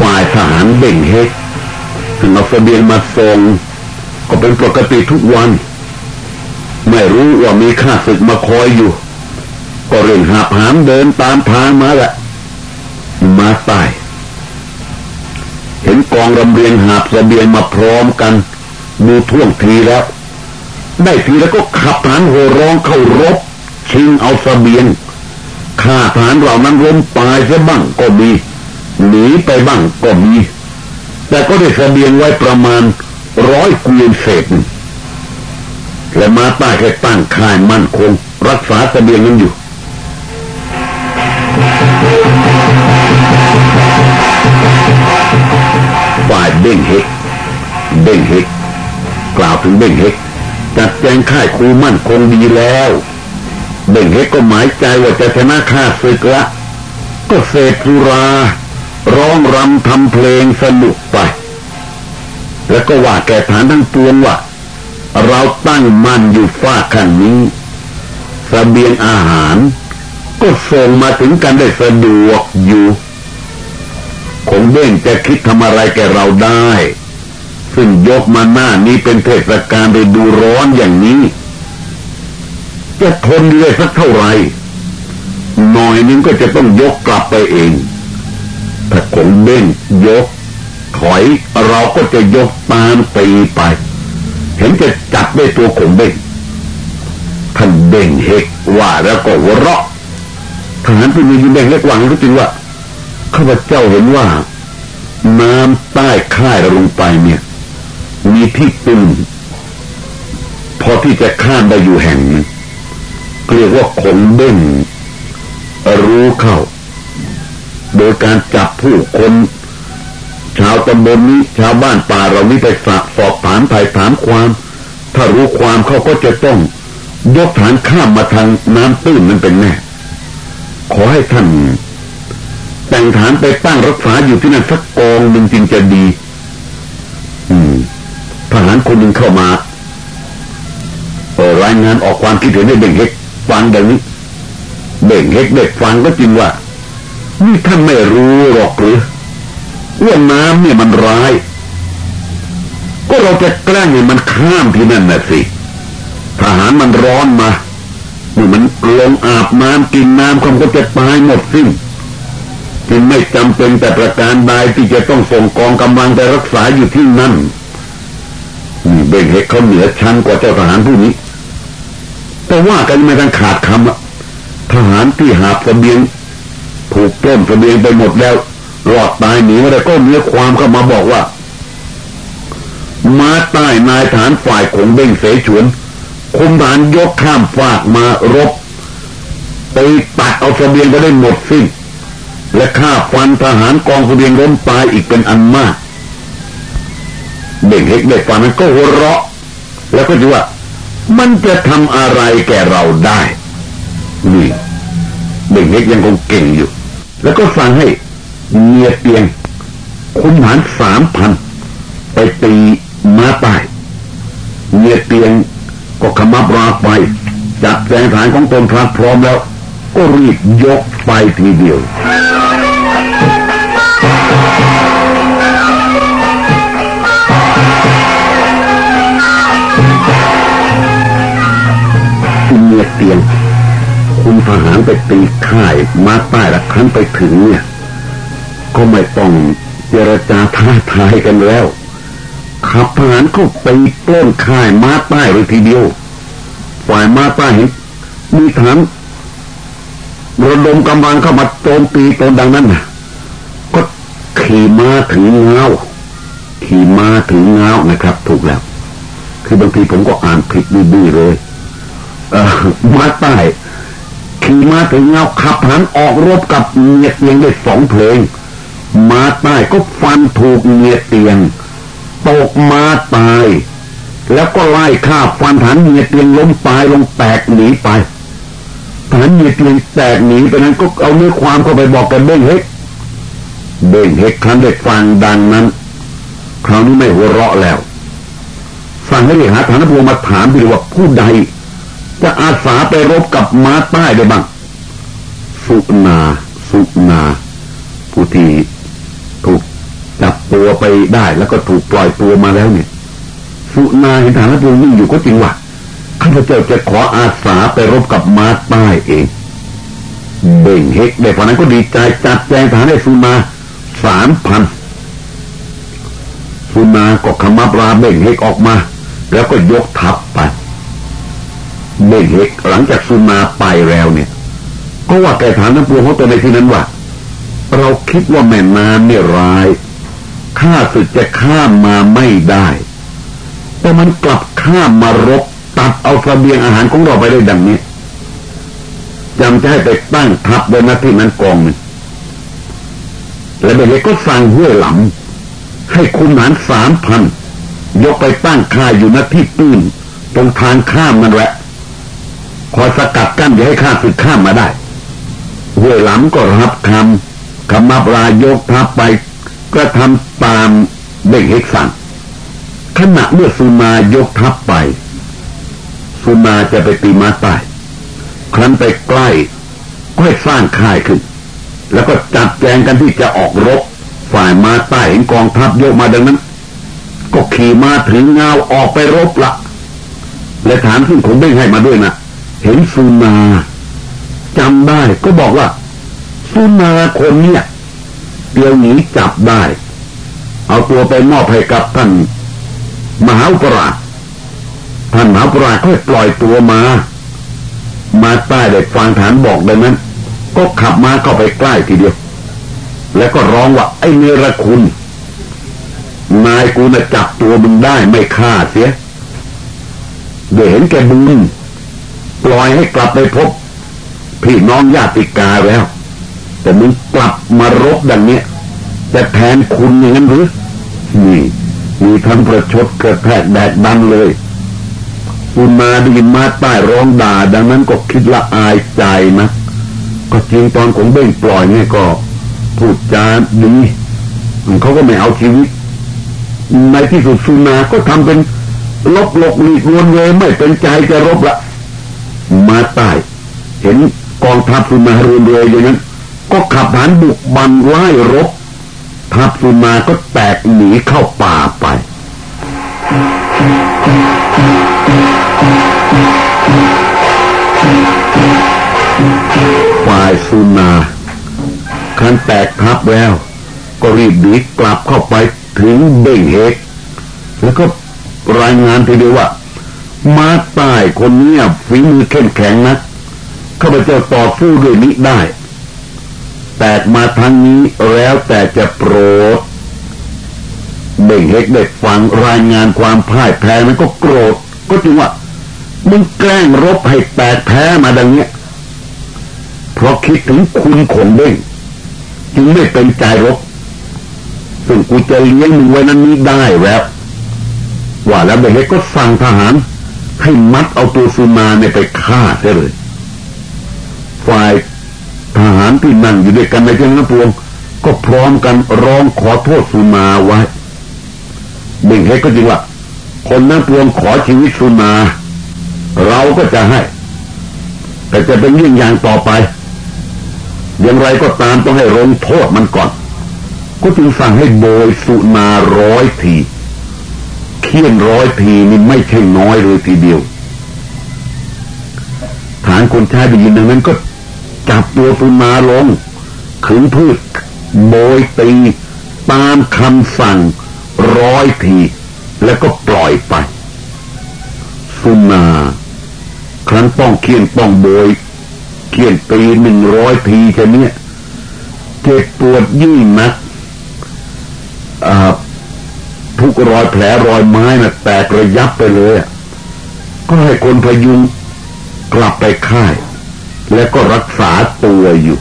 ฝ่ายทหารเบ่งเฮกถึงเอาสเสบียงมาส่งก็เป็นปกติทุกวัน ไม่รู้ว่ามีข้าศึกมาคอยอยู่ ก็เร่งหาผามเดินตามทางมาแหละมาต้ เห็นกองรำเรียงหาบสเบียงมาพร้อมกันดูท่วงทีแล้ว ได้ทีแล้วก็ขับฐานโหร้องเข้ารบ ชิงเอาสเบียงข้าฐานเหล่านั้นล้มตายซะบ้างก็มีหนีไปบ้างก็มีแต่ก็ได้สเบียงไว้ประมาณร้อยเกวียนเศษและมาใต้แค่ตั้งค่ายมั่นคง รักษาสเบียงนั้นอยู่ เบ่งเฮกกล่าวถึงเบ่งเฮกจัดแจงค่ายครูมั่นคงดีแล้ว เบ่งเฮกก็หมายใจว่าจะชนะข้าศึกละก็เสพสุรา ร้องรำทำเพลงสนุกไป แล้วก็ว่าแก่ฐานทั้งปวงว่า เราตั้งมั่นอยู่ฝ้าขันนี้สเบียงอาหาร ก็ส่งมาถึงกันได้สะดวกอยู่คงเบ้งจะคิดทำอะไรแกเราได้ ซึ่งยกมาหน้านี้เป็นเทศกาลไปดูร้อนอย่างนี้ จะทนเลยสักเท่าไหร่หน่อยนึงก็จะต้องยกกลับไปเองถ้าคงเบ้งยก ถอยเราก็จะยกตามตีไป เห็นจะจับได้ตัวคงเบ้งท่านเบ่งเฮกว่าแล้วก็วเราะทหารผู้มีเบ่งเล็กวังรู้จริงว่าข้าพเจ้าเห็นว่าน้ำใต้ค่ายลงไปเนี่ย มีที่ตึงพอที่จะข้ามได้อยู่แห่งนึงเรียกว่าขงเด้งรู้เข้า โดยการจับผู้คนชาวตำบลนี้ชาวบ้านป่าเรานี้ไปสอบสอบถามไถ่ถามความ ถ้ารู้ความเขาก็จะต้อง ยกฐานข้ามมาทางน้ำตื้นนั้นเป็นแน่ขอให้ท่านแต่งฐานไปตั้งรักษาอยู่ที่นั่นสักกองหนึ่งจึงจะดี ทหารคนหนึ่งเข้ามาเรายงานออกความคิดเห็นให้เบ่งเฮกฟังดังนี้เบ่งเฮกเด็กฟังก็จริงว่านี่ท่านไม่รู้หรอกหรือว่าน้ำเนี่ยมันร้าย ก็เราจะแกล้งให้มันข้ามที่นั่นน่ะสิทหารมันร้อนมาเมื่อมันลงอาบน้ำกินน้ำคงก็จะตายหมดสิ้นจึงไม่จำเป็นแต่ประการใดที่จะต้องส่งกองกำลังไปรักษาอยู่ที่นั่น เบ่งเห็กเขาเหนือชั้นกว่าเจ้าทหารผู้นี้ แต่ว่ากันไม่ต้องขาดคำอะทหารที่หาบเสบียง ถูกปล้นเสบียงไปหมดแล้วรอดตายหนีมาได้ก็เนื้อความเข้ามาบอกว่า มาใต้นายฐานฝ่ายของเบ่งเสฉวนคุมฐานยกข้ามฝากมารบไปตัดเอาเสบียงไปได้หมดสิ้นและฆ่าฟันทหารกองเสบียงล้มตายอีกเป็นอันมาก เบ่งเฮกได้ฟังนั้นก็หัวเราะ แล้วก็ดูว่า มันจะทำอะไรแก่เราได้นี่เบ่งเฮกยังคงเก่งอยู่ แล้วก็สั่งให้เมียเตียงคุณหารสามพันไปตีมาตายเมียเตียงก็ขมับราไป จัดแจงฐานของตนพรัพร้อมแล้ว ก็รีบยกไปทีเดียว เตียง คุณทหารไปตีค่ายมาใต้ละครั้นไปถึงเนี่ย ก็ไม่ต้องเจรจาท้าทายกันแล้วขับทหารก็ไปปล้นค่ายมาใต้เลยทีเดียวฝ่ายมาใต้เห็นมีฐานระดมกำลังเข้ามาโจมตีตนดังนั้นนะก็ขี่ม้าถึงเงาขี่ม้าถึงเงานะครับ ถูกแล้ว คือบางทีผมก็อ่านผิดดื้อๆเลย มาใต้ขี่มาถึงเงาขับหันออกรบกับเมียเตียงได้สองเพลง มาใต้ก็ฟันถูกเมียเตียงตกมาตาย แล้วก็ไล่ฆ่าฟันฐานเมียเตียงล้มตายลงแตกหนีไปฐานเมียเตียงแตกหนีไปนั้นก็เอาเนื้อความเข้าไปบอกกันเบ้งเฮกเบ้งเฮกครั้นได้ฟังดังนั้น คราวนี้ไม่หัวเราะแล้ว สั่งให้เรียกหาฐานพวงมาถามดีว่าผู้ใด จะอาสาไปรบกับม้าใต้ได้บ้างสุนา สุนา ผู้ที่ถูกจับตัวไปได้ แล้วก็ถูกปล่อยตัวมาแล้วเนี่ย สุนาเห็นฐานพวนิ่งอยู่ก็จริงว่าข้าพเจ้าจะขออาสาไปรบกับม้าใต้เองเบ่งเฮกได้พอนั้นก็ดีใจจัดแจงฐานให้สุนาสามพันสุนาก็ขมับราเบ่งเฮกออกมา แล้วก็ยกทัพไป เบ่งเฮกหลังจากสุนาไปแล้วเนี่ย ก็ว่าแกฐานน้ำพวงเขาตัวในที่นั้นว่า เราคิดว่าแม่น้ำเนี่ยร้ายข้าศึกจะข้ามมาไม่ได้ แต่มันกลับข้ามมารบตัดเอาสเสบียงอาหารของเราไปได้ดังนี้จำจะให้ไปตั้งทัพบนหน้าที่นั้นกองหนึ่งและเบลก็สั่งห้วยหลำให้คุณหารสามพันยกไปตั้งค่ายอยู่หน้าที่ตื้นตรงทางข้ามนั่นแหละ คอยสกัดกั้นอย่าให้ข้าศึกข้ามมาได้ห้วยหลำก็รับคำคำมาปลายกทัพไปกระทำตามเบ่งเฮกสั่งขณะเมื่อสุนายกทัพไป สุนาจะไปตีมาใต้ครั้นไปใกล้ก็ให้สร้างค่ายขึ้น แล้วก็จัดแจงกันที่จะออกรบ ฝ่ายมาใต้เห็นกองทัพยกมาดังนั้น ก็ขี่มาถึงเงาออกไปรบละและฐานซึ่งผมได้ให้มาด้วยนะ เห็นสุนาจำได้ก็บอกว่าสุนาคนเนี้ยเดี๋ยวหนีจับได้ เอาตัวไปมอบให้กับท่านมหาอุปราชท่านมหาอุปราชก็ปล่อยตัวมา มาใต้เด็กฟังฐานบอกดังนั้น ก็ขับมาเข้าไปใกล้ทีเดียว แล้วก็ร้องว่าไอ้เนรคุณ นายกูน่ะจับตัวมึงได้ไม่ฆ่าเสียเดี๋ยวเห็นแกบุญ ปล่อยให้กลับไปพบ พี่น้องญาติกาแล้ว แต่มึงกลับมารบดังเนี้ยจะแทนคุณอย่างนั้นหรือนี่ มีทั้งประชดกระแทกแดดดันเลยคุณมาด้ยินมาใต้ร้องด่า ดังนั้นก็คิดละอายใจนะก็จริงตอนของเบ้งปล่อยเนี่ยก็พูดจาดีเขาก็ไม่เอาชีวิตในที่สุดสุนาก็ทำเป็นลบหลกหลีกวนเวไม่เป็นใจจะรบละ มาใต้เห็นกองทัพสุนารุนเรยอย่างนั้น ก็ขับหันบุกบันไล่รบทัพสุนาก็แตกหนีเข้าป่าไปฝ่ายสุนาคันแตกทับแล้ว ก็รีบดีกลับเข้าไปถึงเบ่งเฮกแล้วก็รายงานทีเดียวว่า มาตายคนนี้ฝีมือเข้มแข็งนะข้าพเจ้าต่อสู้ด้วยนี้ได้ แตกมาทางนี้แล้วแต่จะโปรดเบ่งเฮกได้ฟังรายงานความพ่ายแพ้นั้นก็โกรธ ก็จึงว่ามึงแกล้งรบให้แตกแพ้มาดังเนี้ยเพราะคิดถึงคุณขงเด้งจึงไม่เป็นใจรบซึ่งกูจะเลี้ยงมึงไว้นั้นนี้ได้แล้วว่าแล้วเบ่งเฮกก็สั่งทหาร ให้มัดเอาตัวสุนาเนี่ยไปฆ่าเสียเลย ฝ่ายทหารที่นั่งอยู่ด้วยกันในเจ้าน้ำพวง ก็พร้อมกันร้องขอโทษสุนาไว้เบงเฮก็จริงว่าคนน้ำพวงขอชีวิตสุนาเราก็จะให้ แต่จะเป็นยิ่งอย่างต่อไป อย่างไรก็ตามต้องให้ลงโทษมันก่อน ก็จึงสั่งให้โบยสุนาร้อยที เคี่ยนร้อยทีนี่ไม่ใช่น้อยเลยทีเดียว ฐานคนใชายได้ยินดังนั้นก็จับตัวสุนาลงขึงพืชโบยตีตามคำสั่งร้อยที แล้วก็ปล่อยไป สุนาครั้นต้องเคี่ยนต้องโบยเคี่ยนตีหนึ่งร้อยทีแค่นี้เจ็บปวดยิ่งนัก ทุกรอยแผลรอยไม้นะ่ะแตกระยับไปเลยก็ให้คนพยุงกลับไปค่าย แล้วก็รักษาตัวอยู่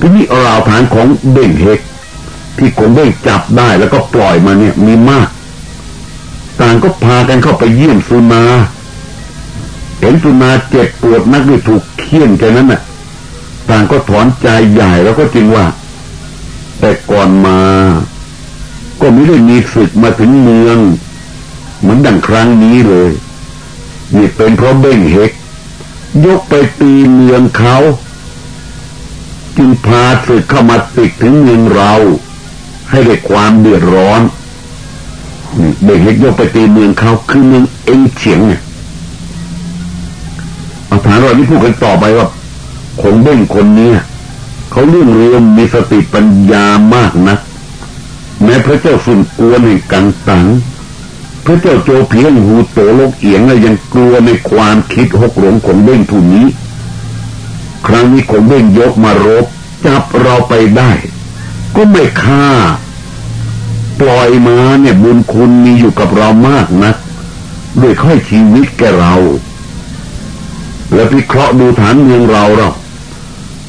ทีนี้ราวฐานของเบ่งเฮกที่คงเบ่จับได้แล้วก็ปล่อยมาเนี่ยมีมาก ต่างก็พากันเข้าไปเยี่ยมสุนาเห็นสุนาเจ็บปวดนักด้วยถูกเคี่ยนแค่นั้นน่ะ ต่างก็ถอนใจใหญ่แล้วก็จริงว่า แต่ก่อนมา ก็ไม่ได้มีศึกมาถึงเมือง เหมือนดังครั้งนี้เลย นี่เป็นเพราะเบ่งเฮกยกไปตีเมืองเขาจึงพาศึกเข้ามาติดถึงเมืองเรา ให้ได้ความเดือดร้อนเบ่งเฮกยกไปตีเมืองเขาคือเมืองเอ็งเฉียงเนี่ยเอาฐานเราที่พูดกันต่อไปว่าคนเบ่งคนนี้เขาเรื่องเรียมมีสติปัญญามากนะ แม้พระเจ้าสุนกลัวในกังตัง พระเจ้าโจเพียงหูโตโลกเอียงและยังกลัวในความคิดหกหลงของเบ้งผู้นี้ ครั้งนี้ของเบ้งยกมารบจับเราไปได้ ก็ไม่ฆ่า ปล่อยมาเนี่ยบุญคุณมีอยู่กับเรามากนะด้วยค่อยชีวิตแกเรา และพิเคราะห์ดูฐานเมืองเราเรา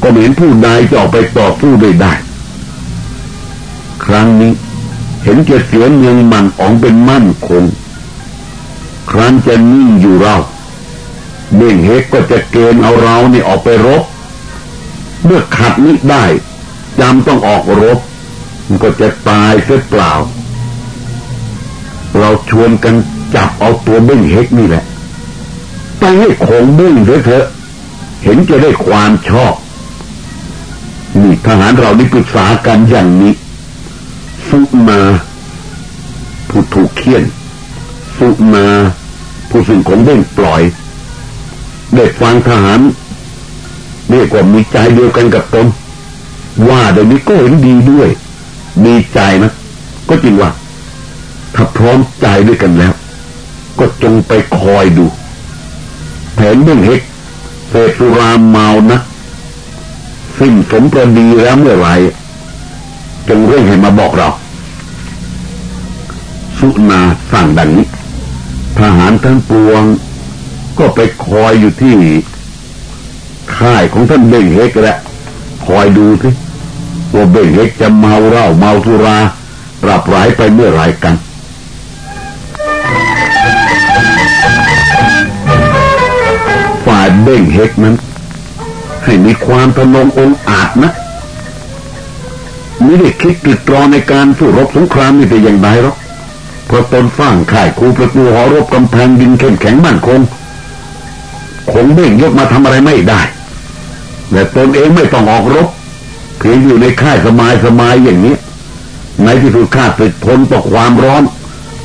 ก็เห็นผู้ใดจะออกไปต่อสู้ได้ได้ ครั้งนี้ เห็นจะเสียเมืองมันอองเป็นมั่นคง ครั้นจะนิ่งอยู่เราเบ่งเฮกก็จะเกณฑ์เอาเราเนี่ออกไปรบ เมื่อขัดนี้ได้จำต้องออกรบ มันก็จะตายเสียเปล่า เราชวนกันจับเอาตัวเบ้งเฮกนี่แหละไปให้คงเบ้งด้วยเถอะเห็นจะได้ความชอบนี่ทหารเรานี่ปรึกษากันอย่างนี้ สุมา ผู้ถูกเคี่ยน สุมา ผู้สิ่งของเด้งปล่อยได้ฟังทหารเรียกว่ามีใจเดียวกันกับตนว่าเดี๋ยวนี้ก็เห็นดีด้วย มีใจนะ ก็จริงว่า ถ้าพร้อมใจด้วยกันแล้ว ก็จงไปคอยดู แผนเบื้องเฮกเศษสุรามเมานะ สิ้นสมประดีแล้วเมื่อไร จงเร่งให้มาบอกเรา สุนาสั่งดังนี้ทหารทั้งปวง ก็ไปคอยอยู่ที่ค่ายของท่านเบ่งเฮกแหละคอยดูสิว่าเบ่งเฮกจะเมาเหล้าเมาสุราปรับร้ายไปเมื่อไรกันฝ่ายเบ่งเฮกนั้น ให้มีความทะนงองอาจนะ ไม่ได้คิดตรึกตรองในการสู้รบสงครามนี่แต่อย่างใดหรอกเพราะตนสร้างข่ายคูประตูหอรบกำแพงดินเข้มแข็งมั่นคง คงเบ่งยกมาทำอะไรไม่ได้แต่ตนเองไม่ต้องออกรบเพียงอยู่ในค่ายสมายสมายอย่างนี้ในที่สุดข้าศึกทนต่อความร้อน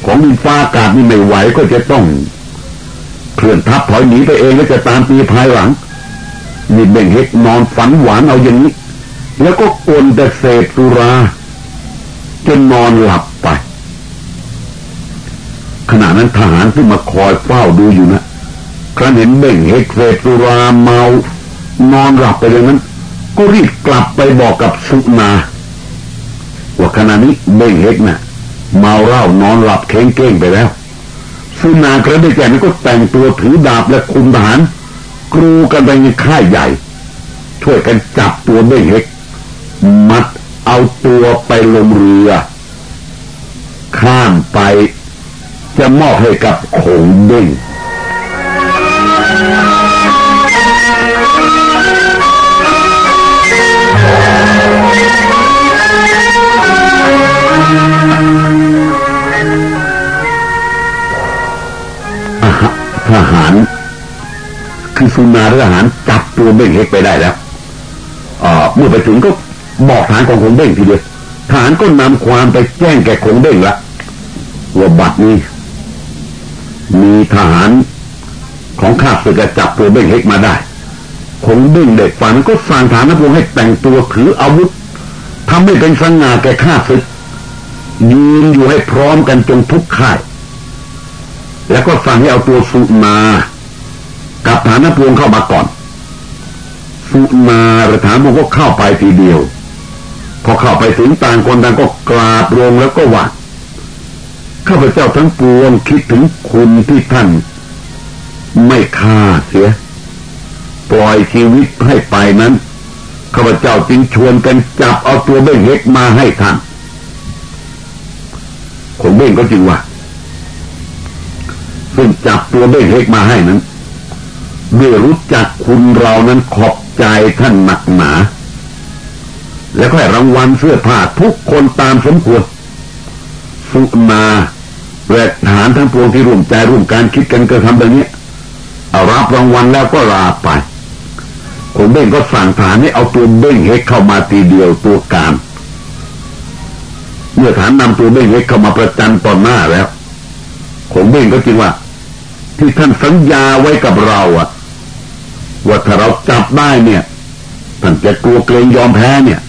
ของดินฟ้าอากาศนี่ไม่ไหวก็จะต้องเคลื่อนทัพถอยหนีไปเองแล้วจะตามตีภายหลังนี่เบ่งเฮกนอนฝันหวานเอาอย่างนี้ แล้วก็กวนแต่เสพสุราจนนอนหลับไป ขณะนั้นทหารที่มาคอยเฝ้าดูอยู่นะครั้นเห็นเบ่งเฮกเสพสุราเมานอนหลับไปเลยนั้น ก็รีบกลับไปบอกกับสุนาว่าขณะนี้เบ่งเฮกนะ่ะเมาเหล้านอนหลับเค้งเก้งไปแล้วสุนากระได้แก่นั้นก็แต่งตัวถือดาบและคุมทหารกรูกันไปในค่ายใหญ่ ช่วยกันจับตัวเบ่งเฮก มัดเอาตัวไปลงเรือ ข้ามไป จะมอบให้กับโขงเบ้งทหาร คือสุนาทหารจับตัวเบ้งเฮกไปได้แล้วเมื่อไปถึงก็ บอกฐานของคงเบ้งทีเดียวฐานก็นำความไปแจ้งแก่คงเบ้งละว่าบัดนี้ มีทหารของข้าศึกจับตัวเบ้งเฮกมาได้คงเบ้งเด็กฝันก็สั่งฐานพวงให้แต่งตัวถืออาวุธทำให้เป็นสง่าแก่ข้าศึกยืนอยู่ให้พร้อมกันจงทุกข่าย แล้วก็สั่งให้เอาตัวสุมากับฐานพวงเข้ามาก่อน สุมาระฐานพวงก็เข้าไปทีเดียว พอเข้าไปถึงต่างคนต่างก็กราบลงแล้วก็ว่าข้าพเจ้าทั้งปวงคิดถึงคุณที่ท่าน ไม่ฆ่าเสีย ปล่อยชีวิตให้ไปนั้นข้าพเจ้าจึงชวนกันจับเอาตัวเบ้งเฮ็กมาให้ท่านคงเบ้งก็จริงว่าซึ่งจับตัวเบ้งเฮ็กมาให้นั้นด้วยรู้จักคุณเรานั้นขอบใจท่านหนักหนา แล้วก็ให้รางวัลเสื้อผ้าทุกคนตามสมควร สุนาและทหารทั้งปวงที่ร่วมใจร่วมการคิดกันกระทำแบบนี้เอารับรางวัลแล้วก็ลาไปคนเบ้งก็สั่งฐานให้เอาตัวเบ้งเฮกเข้ามาตีเดียวตัวการ เมื่อฐานนำตัวเบ้งเฮกเข้ามาประจันต่อหน้าแล้วคงเบ้งก็จริงว่า ที่ท่านสัญญาไว้กับเราอะว่าถ้าเราจับได้เนี่ยท่านจะกลัวเกรงยอมแพ้เนี่ย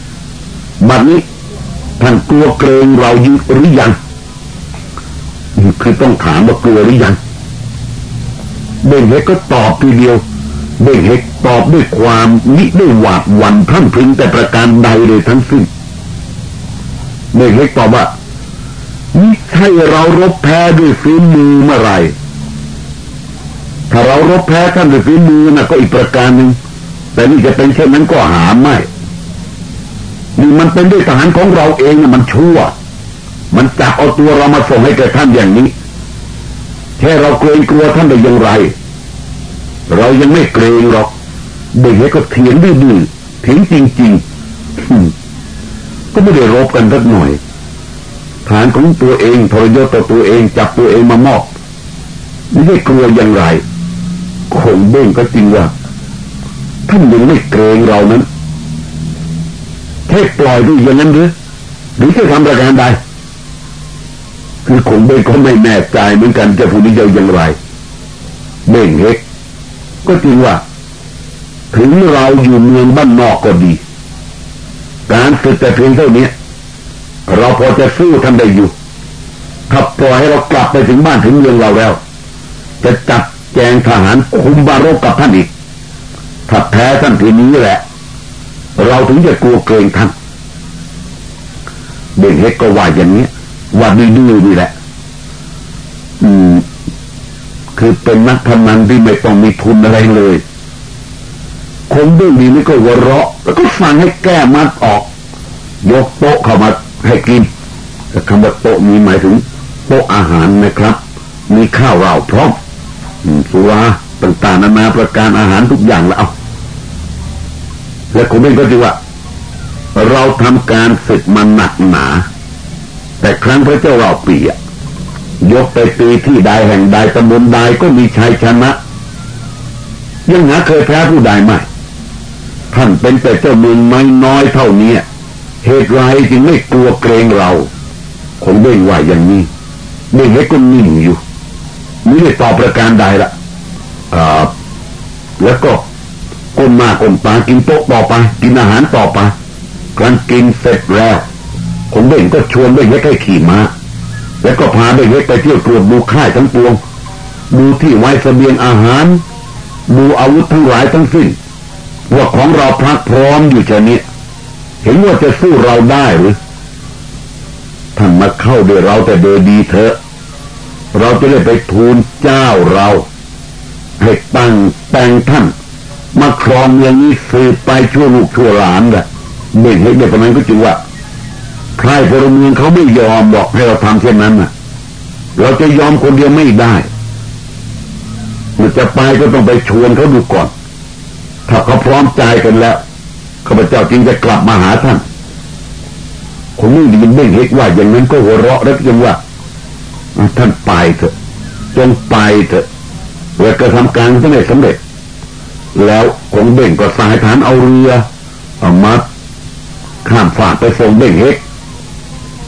บัดนี้ท่านกลัวเกรงเรายิงหรือยังคือต้องถามว่ากลัวหรือยังเบงเฮกก็ตอบทีเดียวเบงเฮกตอบด้วยความมิได้หวาดหวั่นท่านพึงแต่ประการใดเลยทั้งสิ้นเบงเฮกตอบว่านี่ใช่เรารบแพ้ด้วยฝีมือเมื่อไรถ้าเรารบแพ้ท่านด้วยฝีมือนะก็อีกประการหนึ่งแต่นี่จะเป็นเช่นนั้นก็หาไม่ นี่มันเป็นด้วยทหารของเราเองนะมันชั่ว มันจับเอาตัวเรามาส่งให้แก่ท่านอย่างนี้ แค่เราเกรงกลัวท่านได้อย่างไร เรายังไม่เกรงหรอกเด็กก็เถียงดื้อเถียงจริงๆก็ไม่ได้รบกันสักหน่อยฐานของตัวเองทรยศต่อตัวเองจับตัวเองมามอบไม่ได้กลัวอย่างไรคงเบ้งก็จริงว่าท่านยังไม่เกรงเรานั้น แค่ปล่อยด้วยอย่างนั้นหรือหรือแค่ทำประการใดคือคงเบ้งก็ไม่แน่ใจเหมือนกันจะพูดนี้จะอย่างไรเบ้งเฮกก็จริงว่า ถึงเราอยู่เมืองบ้านนอกก็ดี การฝึกแต่เพียงเท่านี้เราพอจะสู้ท่าได้อยู่ถ้าปล่อยให้เรากลับไปถึงบ้านถึงเมืองเราแล้ว จะจัดแจงทหารคุมบารกกับท่านอีกถ้าแพ้ท่านทีนี้แหละ เราถึงจะกลัวเกรงท่านเบ่งเฮกก็ว่าอย่างนี้ว่าดื้อนี่แหละ อืม คือเป็นนักพนันที่ไม่ต้องมีทุนอะไรเลยคงดื้อดีนี่ก็วเราะ แล้วก็ฟังให้แก้มัดออก ยกโต๊ะเข้ามาให้กินคำว่าโต๊ะมีหมายถึงโต๊ะอาหารนะครับ มีข้าวเราพร้อมสุราต่างๆนานาประการอาหารทุกอย่างแล้ว และคงไม่ก็คือว่า เราทำการศึกมันหนักหนา แต่ครั้งพระเจ้าเราปียยกไปตีที่ใดแห่งใดตำบลใดก็มีชัยชนะ ยังหาเคยแพ้ผู้ใดไหมท่านเป็นแต่เจ้าเมืองน้อยน้อยเท่านี้เหตุไรจึงไม่กลัวเกรงเราคงเบ่งว่าอย่างนี้เบ่งให้ก็นิ่งอยู่ไม่ได้ตอบประการใดละอ่าแล้วก็ ก้มหน้าก้มตากินโต๊ะต่อไปกินอาหารต่อไปครั้นกินเสร็จแล้วผมเบ่งก็ชวนเบ่งเล็กให้ขี่ม้าแล้วก็พาเบ่งเล็กไปเที่ยวตรวจดูค่ายทั้งปวง ดูที่ไว้เสบียงอาหาร ดูอาวุธทั้งหลายทั้งสิ้นว่าของเราพักพร้อมอยู่ชนี้เห็นว่าจะสู้เราได้หรือท่านมาเข้าด้วยเราแต่โดยดีเถอะ เราจะได้ไปทูลเจ้าเราให้ตั้งแต่งท่าน มาครองเมืองนี้สืบไปชั่วลูกชั่วหลานแหละเด็กเด็กคนนั้นก็จึงว่าใครพลเมืองเขาไม่ยอมบอกให้เราทำเช่นนั้นน่ะ เราจะยอมคนเดียวไม่ได้มันจะไปก็ต้องไปชวนเขาดูก่อน ถ้าเขาพร้อมใจกันแล้วข้าพเจ้าจึงจะกลับมาหาท่านคนนี้ดีไม่เห็นว่าอย่างนั้นก็หัวเราะแล้วยังว่าท่านไปเถอะจงไปเถอะแล้วก็ทำการสำเร็จสำเร็จ แล้วคงเบ่งก็สายฐานเอาเรือเอามาข้ามฝากไปส่งเบ่งเฮก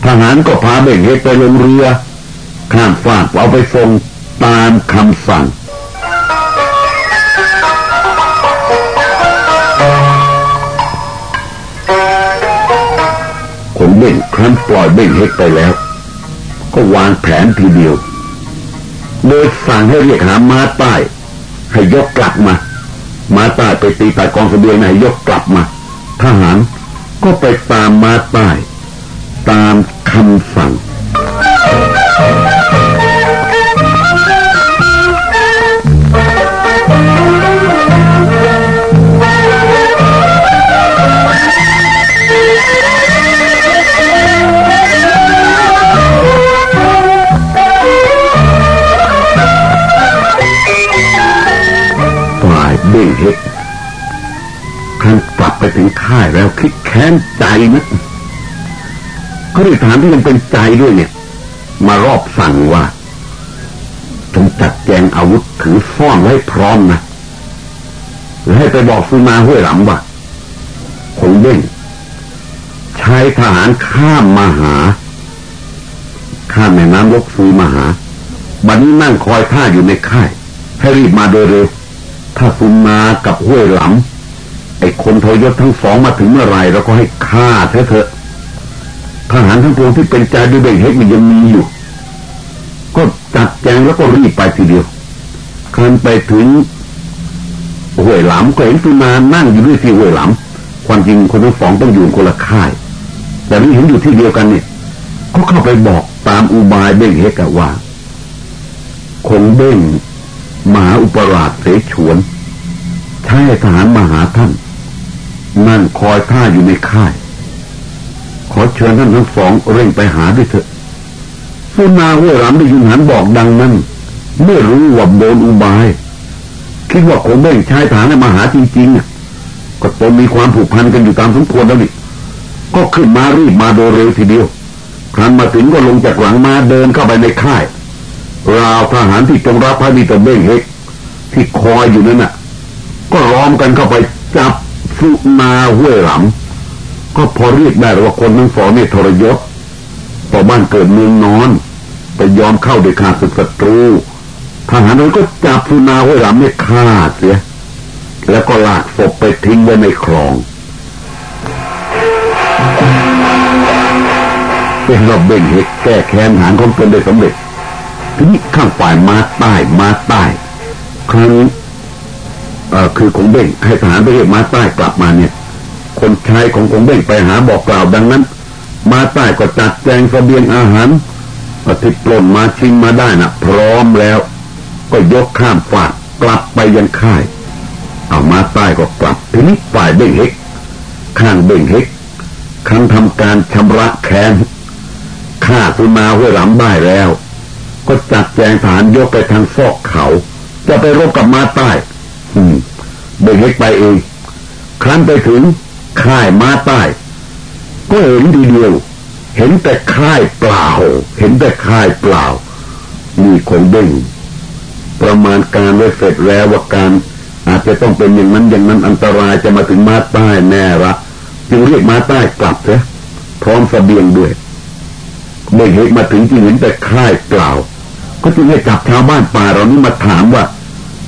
ทหารก็พาเบ่งเฮกไปลงเรือ ข้ามฝากเอาไปส่งตามคำสั่งคงเบ่งครั้นปล่อยเบ่งเฮกไปแล้ว ก็วางแผนทีเดียว โดยสั่งให้เรียกหาม้าใต้ให้ยกกลับมา มาใต้ไปตีตายกองเสบียงให้ยกกลับมา ทหารก็ไปตามมาใต้ตามคำสั่ง เบ่งเฮ็ดครั้นกลับไปถึงค่ายแล้วคิดแค้นใจนะเขาได้ถามที่ยังเป็นใจด้วยเนี่ย มารอบสั่งว่าจงจัดแจงอาวุธถือซ่อนไว้พร้อมนะแล้วให้ไปบอกซูมาห้วยหลำว่าคงเบ่งใช้ทหารข้ามมาหา ข้ามแม่น้ำลกซูมาหา บัดนนี้นั่งคอยท่าอยู่ในค่าย ให้รีบมาโดยเร็ว ถ้าสุณนากับห้วยหลำไอ้คนทยศทั้งสองมาถึงเมื่อไรเราก็ให้ฆ่าเถอะเถอะทหารทั้งปวงที่เป็นใจด้วยเบ่งเฮกมันยังมีอยู่ ก็จัดแจงแล้วก็รีบไปทีเดียวคันไปถึงห้วยหลำก็เห็นสุนานั่งอยู่ด้วยที่ห้วยหลำความจริงคนทั้งสองต้องอยู่คนละค่าย แต่นี่เห็นอยู่ที่เดียวกันเนี่ยก็เข้าไปบอกตามอุบายเบ่งเฮกว่า คงเบ่ง มหาอุปราชเสฉวนใช้ทหารมาหาท่าน นั่นคอยท่าอยู่ในค่าย ขอเชิญท่านทั้งสองเร่งไปหาด้วยเถอะสุนาห้วยรำได้ยินหันบอกดังนั้นไม่รู้ว่าโดนอุบาย คิดว่าคงเบ่ใช้ฐานมาหาจริงๆก็ตนมีความผูกพันกันอยู่ตามสมควรแล้วนี่ก็ขึ้นมารีบมาโดยเร็วทีเดียวครั้นมาถึงก็ลงจากหลังมาเดินเข้าไปในค่าย ราวทหารที่ตรงรับพระมีตะเบ้งเฮกที่คอยอยู่นั่นน่ะ ก็ล้อมกันเข้าไปจับสุนาห้วยหลำก็พอเรียกได้ว่าคนทั้งสองเนี่ยทรยศต่อบ้านเกิดเมืองนอนไปยอมเข้าโดยขาดศึกศัตรูทหารนั้นก็จับสุนาห้วยหลำเนี่ยฆ่าเสียแล้วก็ลากศพไปทิ้งไว้ในคลองเป็นระเบ่งเหตุแก้แค้นหารของตนได้สำเร็จ ทีนี้ข้างฝ่ายมาใต้มาใต้ครั้งเอ่อคืองเบ่งให้ทหารไปเรียกมาใต้กลับมาเนี่ย คนใช้ของคงเบ่งไปหาบอกกล่าวดังนั้น มาใต้ก็จัดแจงสเสบียงอาหารที่ปล้นมาชิงมาได้นะพร้อมแล้ว ก็ยกข้ามฝากกลับไปยังค่าย เอามาใต้ก็กลับทีนี้ฝ่ายเบ่งเฮกข้างเบ่งเฮกครั้งทำการชำระแค้นฆ่าสุนาห้วยหลำได้แล้ว ก็จัดแจงฐานยกไปทางซอกเขา จะไปรบกับมาใต้ อืมเบงเล็กไปเอง ครั้นไปถึงค่ายมาใต้ ก็เห็นดีเดียว เห็นแต่ค่ายเปล่า เห็นแต่ค่ายเปล่า มีคนเด้งประมาณการไว้เสร็จแล้วว่าการ อาจจะต้องเป็นอย่างนั้นอย่างนั้นอันตรายจะมาถึงมาใต้แน่ละจึงเรียกมาใต้กลับเถอะพร้อมสเสบียงด้วยเมื่อเห็นมาถึงที่เห็นแต่ค่ายเปล่า ก็จึงให้จับชาวบ้านป่าเรานี้มาถามว่า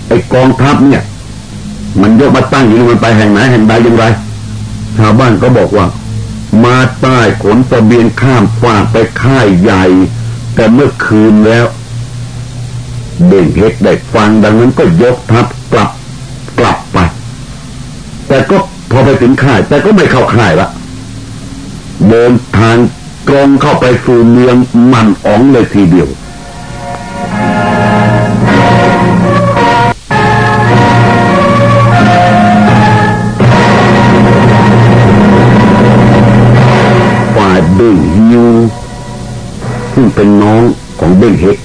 ไอ้กองทัพเนี่ย มันยกมาตั้งอยู่มันไปแห่งไหนแห่งใดอย่างไร ชาวบ้านก็บอกว่า มาใต้ขนตะเบียนข้ามฟากไปค่ายใหญ่ แต่เมื่อคืนแล้วเบ่งเฮกได้ฟังดังนั้นก็ยกทัพกลับกลับไป แต่ก็พอไปถึงค่าย แต่ก็ไม่เข้าค่ายละเดินทางตรงเข้าไปสู่เมืองมันอ๋องเลยทีเดียว เบ่งเป็นน้องของเบ่งเฮก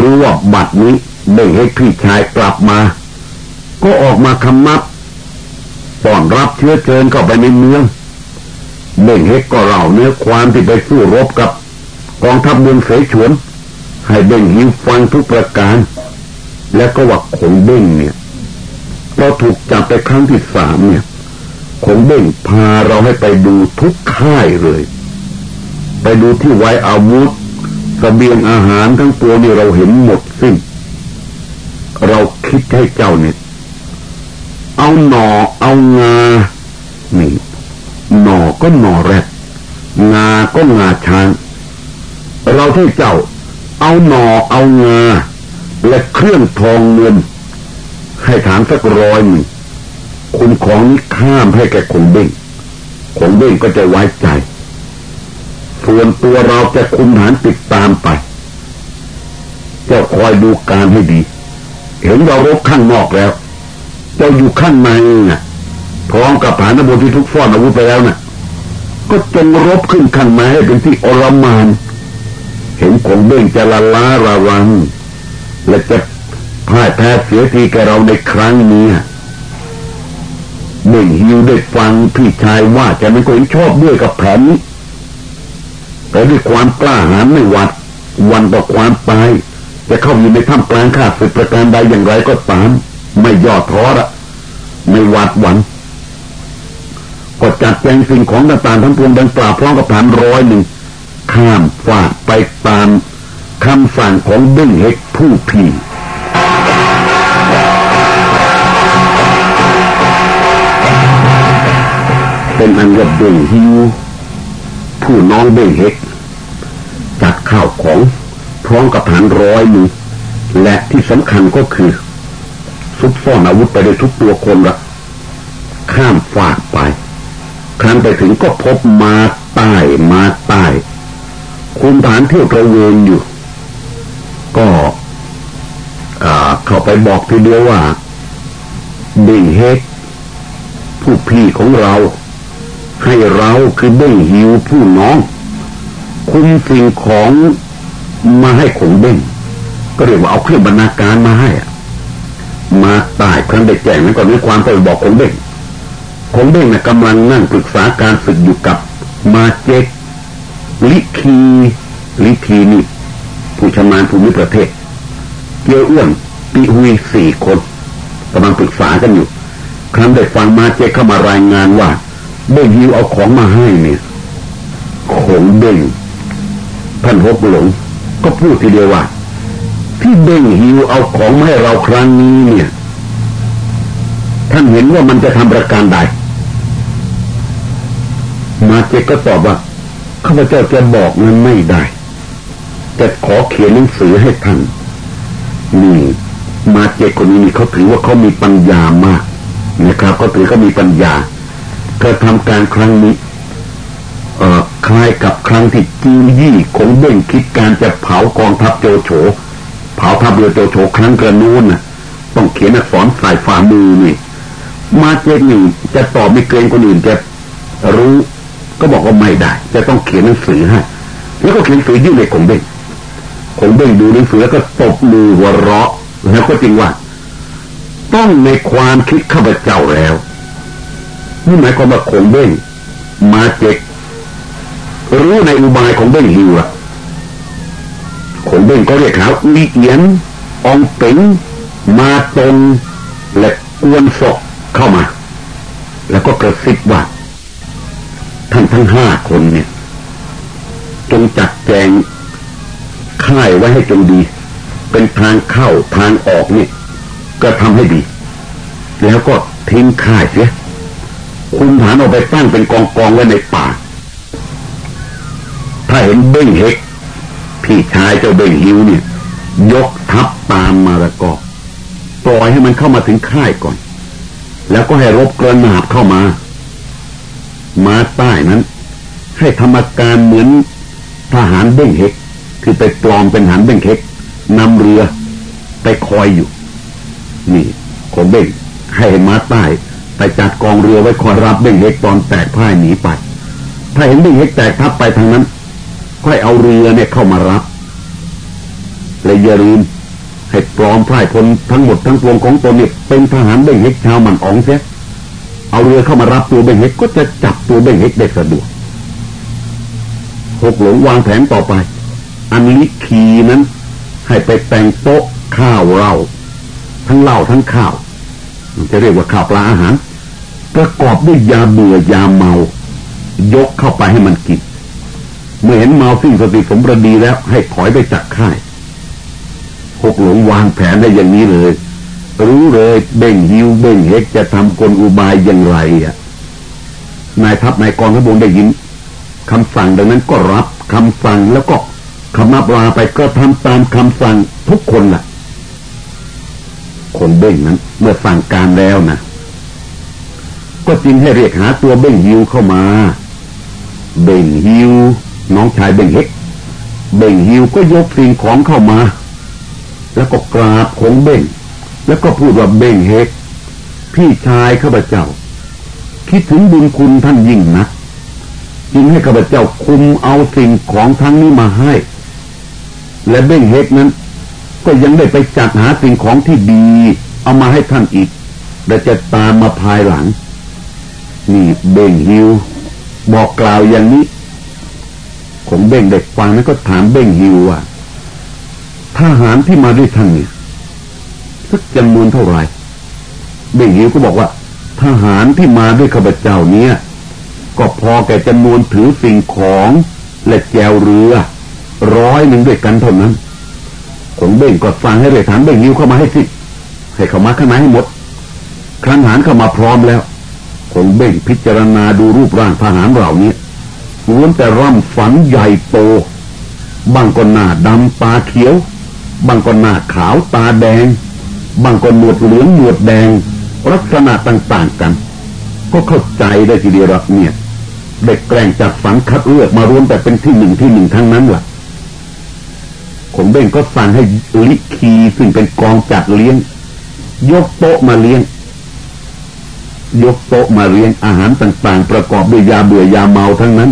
รู้ว่าบัดนี้เบ่งให้พี่ชายกลับมา ก็ออกมาคำนับต้อนรับเชื้อเชิญเข้าไปในเมืองเบ่งเฮกก็เล่าเนื้อความที่ไปสู้รบกับ กองทัพเมืองเสฉวน ให้เบ่งหิวฟังทุกประการ และก็ว่าขงเบ่งเนี่ยเราถูกจับไปครั้งที่สามเนี่ยขงเบ่งพาเราให้ไปดูทุกค่ายเลย ไปดูที่ไว้อาวุธสเสบียงอาหารทั้งตัวนี่เราเห็นหมดสิ้น เราคิดให้เจ้าเนี่ยเอาหนอเอางา นี่ หนอก็หนอแรกงาก็งาช้าง เราให้เจ้า เอาหนอเอางา และเครื่องทองเงิน ให้ถามสักร้อยหนึ่งคุณของนี้ข้ามให้แกคงเบ้งคงเบ้งก็จะไว้ใจ ส่วนตัวเราจะคุมฐานติดตามไปจ้าคอยดูการให้ดี เห็นเรารบข้างนอกแล้วเจ้าอยู่ข้างในน่ะพร้อมกับฐานบนที่ทุกฟ้อนอาวุธไปแล้วน่ะ ก็จงรบขึ้นข้างในให้เป็นที่อรมานเห็นคงเบ้งจะละล้าระวัง และจะพ่ายแพ้เสียทีแกเราในครั้งนี้เบ่งฮิวได้ฟังพี่ชายว่าจะไม่คนชอบด้วยกับแผนนี้ แต่ด้วยความกล้าหาญไม่หวัดวันต่อความตายจะเข้าอยู่ในถ้ำกลางข้าศึกประการใดอย่างไรก็ตาม ไม่ย่อท้อละไม่หวาดหวันก็จัดแจงสิ่งของต่างๆทั้งปวงดังกล่าวพร้อมกับฐานร้อยหนึ่งข้ามฟาดไปตามคำสั่งของดึงเฮกผู้พี่เป็นอันกับเบ่งฮิว ผู้น้องเบ่งเฮกจัดข้าวของพร้อมกับฐานร้อยหนึ่งและที่สำคัญก็คือ ซุกซ่อนอาวุธไปได้ทุกตัวคนละข้ามฝากไป ครั้นไปถึงก็พบมาใต้มาใต้คุณฐานเที่ยวตระเวนอยู่ ก็เข้าไปบอกทีเดียวว่าเบ่งเฮกผู้พี่ของเรา ให้เราคือเบ้งหิวผู้น้องคุมสิ่งของมาให้ขงเบ้งก็เรียกว่าเอาเครื่องบรรณาการมาให้มาตายครั้งได้แจ้งนั้นก็มีความไปบอกขงเบ้งขงเบ้งนะ่ะกำลังนั่งปรึกษาการศึกอยู่กับมาเจกลิคีลิคีนี่ผู้ชำนาญภูมิประเทศเกี่ยวอ้วนปีหุยสี่คนกำลังปรึกษากันอยู่ ครั้งได้ฟังมาเจกเข้ามารายงานว่า เบ่งฮิวเอาของมาให้เนี่ยของเบ่งท่านฮกหลง ก็พูดทีเดียวว่า ที่เบ่งฮิวเอาของมาให้เราครั้งนี้เนี่ย ท่านเห็นว่ามันจะทำประการใดมาเจก็ตอบว่าข้าพเจ้าจะบอกนั้นไม่ได้จะขอเขียนหนังสือให้ท่านนี่มาเจคนนี้เขาถือว่าเขามีปัญญามากนะครับเขาถือเขามีปัญญา กระทำการครั้งนี้เออคล้ายกับครั้งที่จียี่คงเบ่งคิดการจะเผากองทัพโจโฉ เผาทัพเรือโจโฉครั้งกระนู้นน่ะ ต้องเขียนอักษรใส่ฝ่ามือนี่มาเจนหนึ่งจะตอบไม่เกรงคนอื่นจะรู้ก็บอกว่าไม่ได้ จะต้องเขียนหนังสือให้แล้วก็เขียนหนังสือยื่นในคงเบ่งคงเบ่งดูหนังสือแล้วก็ตบมือหัวเราะแล้วก็จริงว่า ต้องในความคิดข้าพเจ้าแล้ว นี่หมายความว่าคงเบ้งมาเจ็กรู้ในอุบายของเบ้งฮิวอะคงเบ้งก็เรียกเขาอีเอียนอองเป๋งมาตรงและกวนศกเข้ามา แล้วก็กระซิบว่าท่านทั้งห้าคนเนี่ย จงจัดแจงค่ายไว้ให้จงดี เป็นทางเข้าทางออกเนี่ยก็ทำให้ดี แล้วก็ทิ้งค่ายเสีย คุมฐานออกไปตั้งเป็นกองกองไว้ในป่า ถ้าเห็นเบ้งเฮกพี่ชายเจ้าเบ้งฮิวเนี่ย ยกทัพตามมาแล้วก็ปล่อยให้มันเข้ามาถึงค่ายก่อน แล้วก็ให้รบกระนาบเข้ามา มาใต้นั้น ให้ธรรมการเหมือนทหารเบ้งเฮกคือไปปลอมเป็นทหารเบ้งเฮกนำเรือไปคอยอยู่ นี่ของเบ้งให้มาใต้ ไปจัดกองเรือไว้คอยรับเบ่งเฮกตอนแตกพ่ายหนีไป ถ้าเห็นเบ่งเฮกแตกทับไปทางนั้น ค่อยเอาเรือเนี่ยเข้ามารับเลยอย่าลืมให้ปลอมพ่ายพลทั้งหมดทั้งปวงของตนเนี่ยเป็นทหารเบ่งเฮกชาวมันอองเสียเอาเรือเข้ามารับตัวเบ่งเฮกก็จะจับตัวเบ่งเฮกได้สะดวกหกหลงวางแผนต่อไป อันลิคีนั้น ให้ไปแต่งโต๊ะข้าวเราทั้งเหล้าทั้งข้าว จะเรียกว่าข้าวปลาอาหาร ประกอบด้วยยาเบื่อยาเมา ยกเข้าไปให้มันกินเมื่อเห็นเมาสิ้นสติสมประดีแล้วให้ถอยไปจากค่ายหกหลงวางแผนได้อย่างนี้เลย รู้เลยเบ่งฮิวเบ่งเฮกจะทำกลอุบายอย่างไรอะนายทัพนายกองทัพบกได้ยินคำสั่งดังนั้นก็รับคำสั่งแล้วก็คำนับลาไปก็ทำตามคำสั่งทุกคนแหละคนเบ่งนั้น เมื่อสั่งการแล้วนะ ก็จึงให้เรียกหาตัวเบ่งฮิวเข้ามา เบ่งฮิว น้องชายเบ่งเฮกเบ่งฮิวก็ยกสิ่งของเข้ามา แล้วก็กราบของเบ่ง แล้วก็พูดว่าเบ่งเฮกพี่ชายข้าพเจ้า คิดถึงบุญคุณท่านยิ่งนักจึงให้ข้าพเจ้าคุมเอาสิ่งของทั้งนี้มาให้ และเบ่งเฮกนั้น ก็ยังได้ไปจัดหาสิ่งของที่ดี เอามาให้ท่านอีกและจะตามมาภายหลัง นี่เบ่งฮิว บอกกล่าวอย่างนี้ของเบ่งเด็กฟังนั้นก็ถามเบ่งฮิวว่าทหารที่มาด้วยท่านเนี่ยสักจำนวนเท่าไหร่เบ่งฮิวก็บอกว่า ทหารที่มาด้วยข้าพเจ้าเนี่ยก็พอแก่จำนวนถือสิ่งของและแจวเรือร้อยหนึ่งด้วยกันเท่านั้นของเบ่งก็ฟังให้เลยถามเบ่งฮิวเข้ามาให้สิให้เข้ามาข้างในให้หมด ครั้นหารเข้ามาพร้อมแล้ว ของเบ่งพิจารณาดูรูปร่างทหารเหล่านี้ล้วนแต่ร่ำฝันใหญ่โต บางก็หน้าดำตาเขียว บางก็หน้าขาวตาแดง บางก็หนวดเหลืองหนวดแดง ลักษณะต่างๆกัน ก็เข้าใจได้ทีเดียวเนี่ยเด็กแกล้งจัดสรรคัดเลือกมารวมแต่เป็นที่หนึ่งที่หนึ่งทั้งนั้นล่ะขงเบ่งก็สั่งให้ลิคีซึ่งเป็นกองจัดเลี้ยง ยกโต๊ะมาเลี้ยง ยกโต๊ะมาเลี้ยงอาหารต่างๆ ประกอบด้วยยาเบื่อยาเมาทั้งนั้น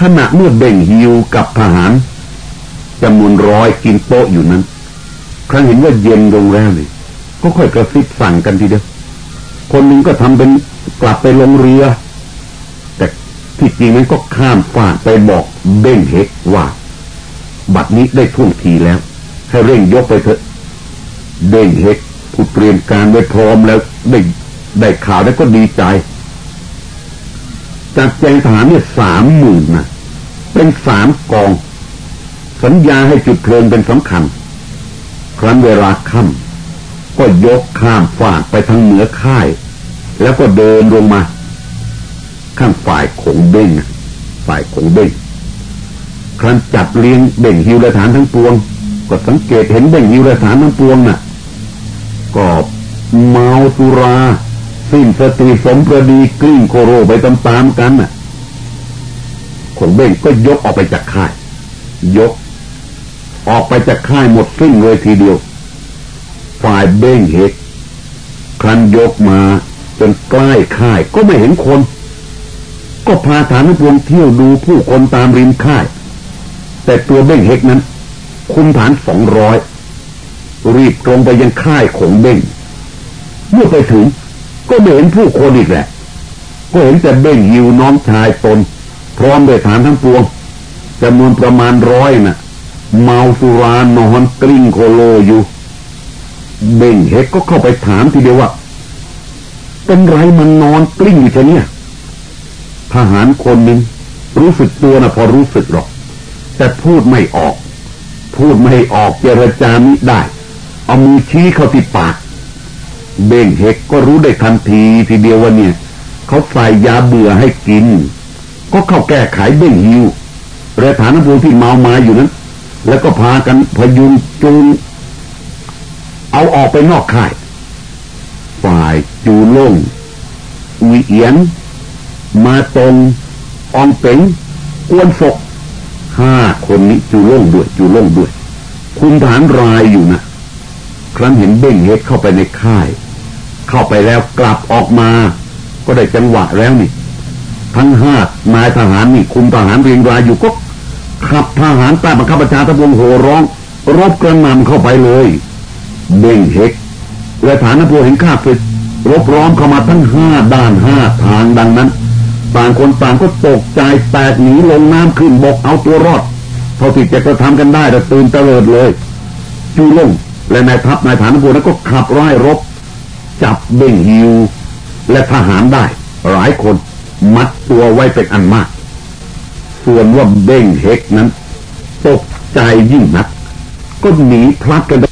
ขณะเมื่อเบ่งฮิวกับทหารจำนวนร้อยกินโต๊ะอยู่นั้น ครั้งเห็นว่าเย็นลงแล้วนี่ก็ค่อยกระซิบสั่งกันทีเดียว คนหนึ่งก็ทำเป็นกลับไปลงเรือ แต่ที่จริงนั้นก็ข้ามฟากไปบอกเบ่งเฮกว่า บัดนี้ได้ท่วงทีแล้ว ให้เร่งยกไปเถอะ เบ่งเฮกผู้เตรียมการไว้พร้อมแล้ว ได้ได้ข่าวแล้วก็ดีใจจากแจงทหารเนี่ยสามหมื่นนะเป็นสามกอง สัญญาให้จุดเพลิงเป็นสำคัญ ครั้นเวลาค่ำก็ยกข้ามฝากไปทางเหนือค่าย แล้วก็เดินลงมา ข้างฝ่ายขงเบ้งฝ่ายขงเบ้งครั้นจัดเลี้ยงเบ่งฮิวและฐานทั้งปวง ก็สังเกตเห็นเบ่งฮิวและฐานทั้งปวงน่ะ ก็ เมาสุรา สิ้นสติสมประดีกลิ้งโคโรไปตามๆกันน่ะขงเบ้งก็ยกออกไปจากค่าย ยก ออกไปจากค่ายหมดสิ้นเลยทีเดียว ฝ่ายเบ้งเฮกครั้นยกมาจนใกล้ค่ายก็ไม่เห็นคน ก็พาฐานพวงเที่ยวดูผู้คนตามริมค่าย แต่ตัวเบ้งเฮกนั้น คุมฐานสองร้อยรีบตรงไปยังค่ายของเบ้ง เมื่อไปถึง ก็ไม่เห็นผู้คนอีกแหละ ก็เห็นแต่เบ้งยิวน้องชายตน พร้อมด้วยฐานทั้งปวงจำนวนประมาณร้อยนะ่ะ เมาสุรานอนกลิ้งโคโลอยู่ เบ่งเฮกก็เข้าไปถามทีเดียวว่า เป็นไรมันนอนกลิ้งอยู่ชะเนี่ยทหารคนหนึ่งรู้สึกตัวนะพอรู้สึกหรอก แต่พูดไม่ออก พูดไม่ออกเจรจามิได้ เอามือชี้เข้าที่ปาก เบ่งเฮกก็รู้ได้ทันทีทีเดียวว่าเนี่ยเขาใส่ยาเบื่อให้กิน ก็เข้าแก้ไขเบ่งหิวแระฐานภูที่เมามาอยู่นั้น แล้วก็พากันพยุงจูงเอาออกไปนอกค่าย ฝ่ายจูล่งอุยเอียน มาตรงอองเป๋งกวนศกห้าคนนี้จูล่งด้วยจูล่งด้วย คุณฐานรายอยู่นะครั้นเห็นเบ่งเฮดเข้าไปในค่าย เข้าไปแล้วกลับออกมา ก็ได้จังหวะแล้วนี่ ทั้งห้านายทหารนี่คุมทหารเรียงรายอยู่ก็ขับทหารใต้บังคับบัญชาทบวงโหร้อง รบกระนำเข้าไปเลยเบ่งเฮกและฐานพลเห็นข้าศึกรบร้อมเข้ามาทั้งห้าด้านห้าทางดังนั้นต่างคนต่างก็ตกใจแตกหนีลงน้ำขึ้นบกเอาตัวรอดเท่าที่จะกระทำกันได้แต่ตื่นเตลิดเลยจูลงและนายทัพนายฐานพลนั้นก็ขับไล่รบ จับเบ่งฮิว และทหารได้ หลายคนมัดตัวไว้เป็นอันมาก ส่วนว่าเบ่งเฮกนั้น ตกใจยิ่งนัก ก็หนีพลัดกัน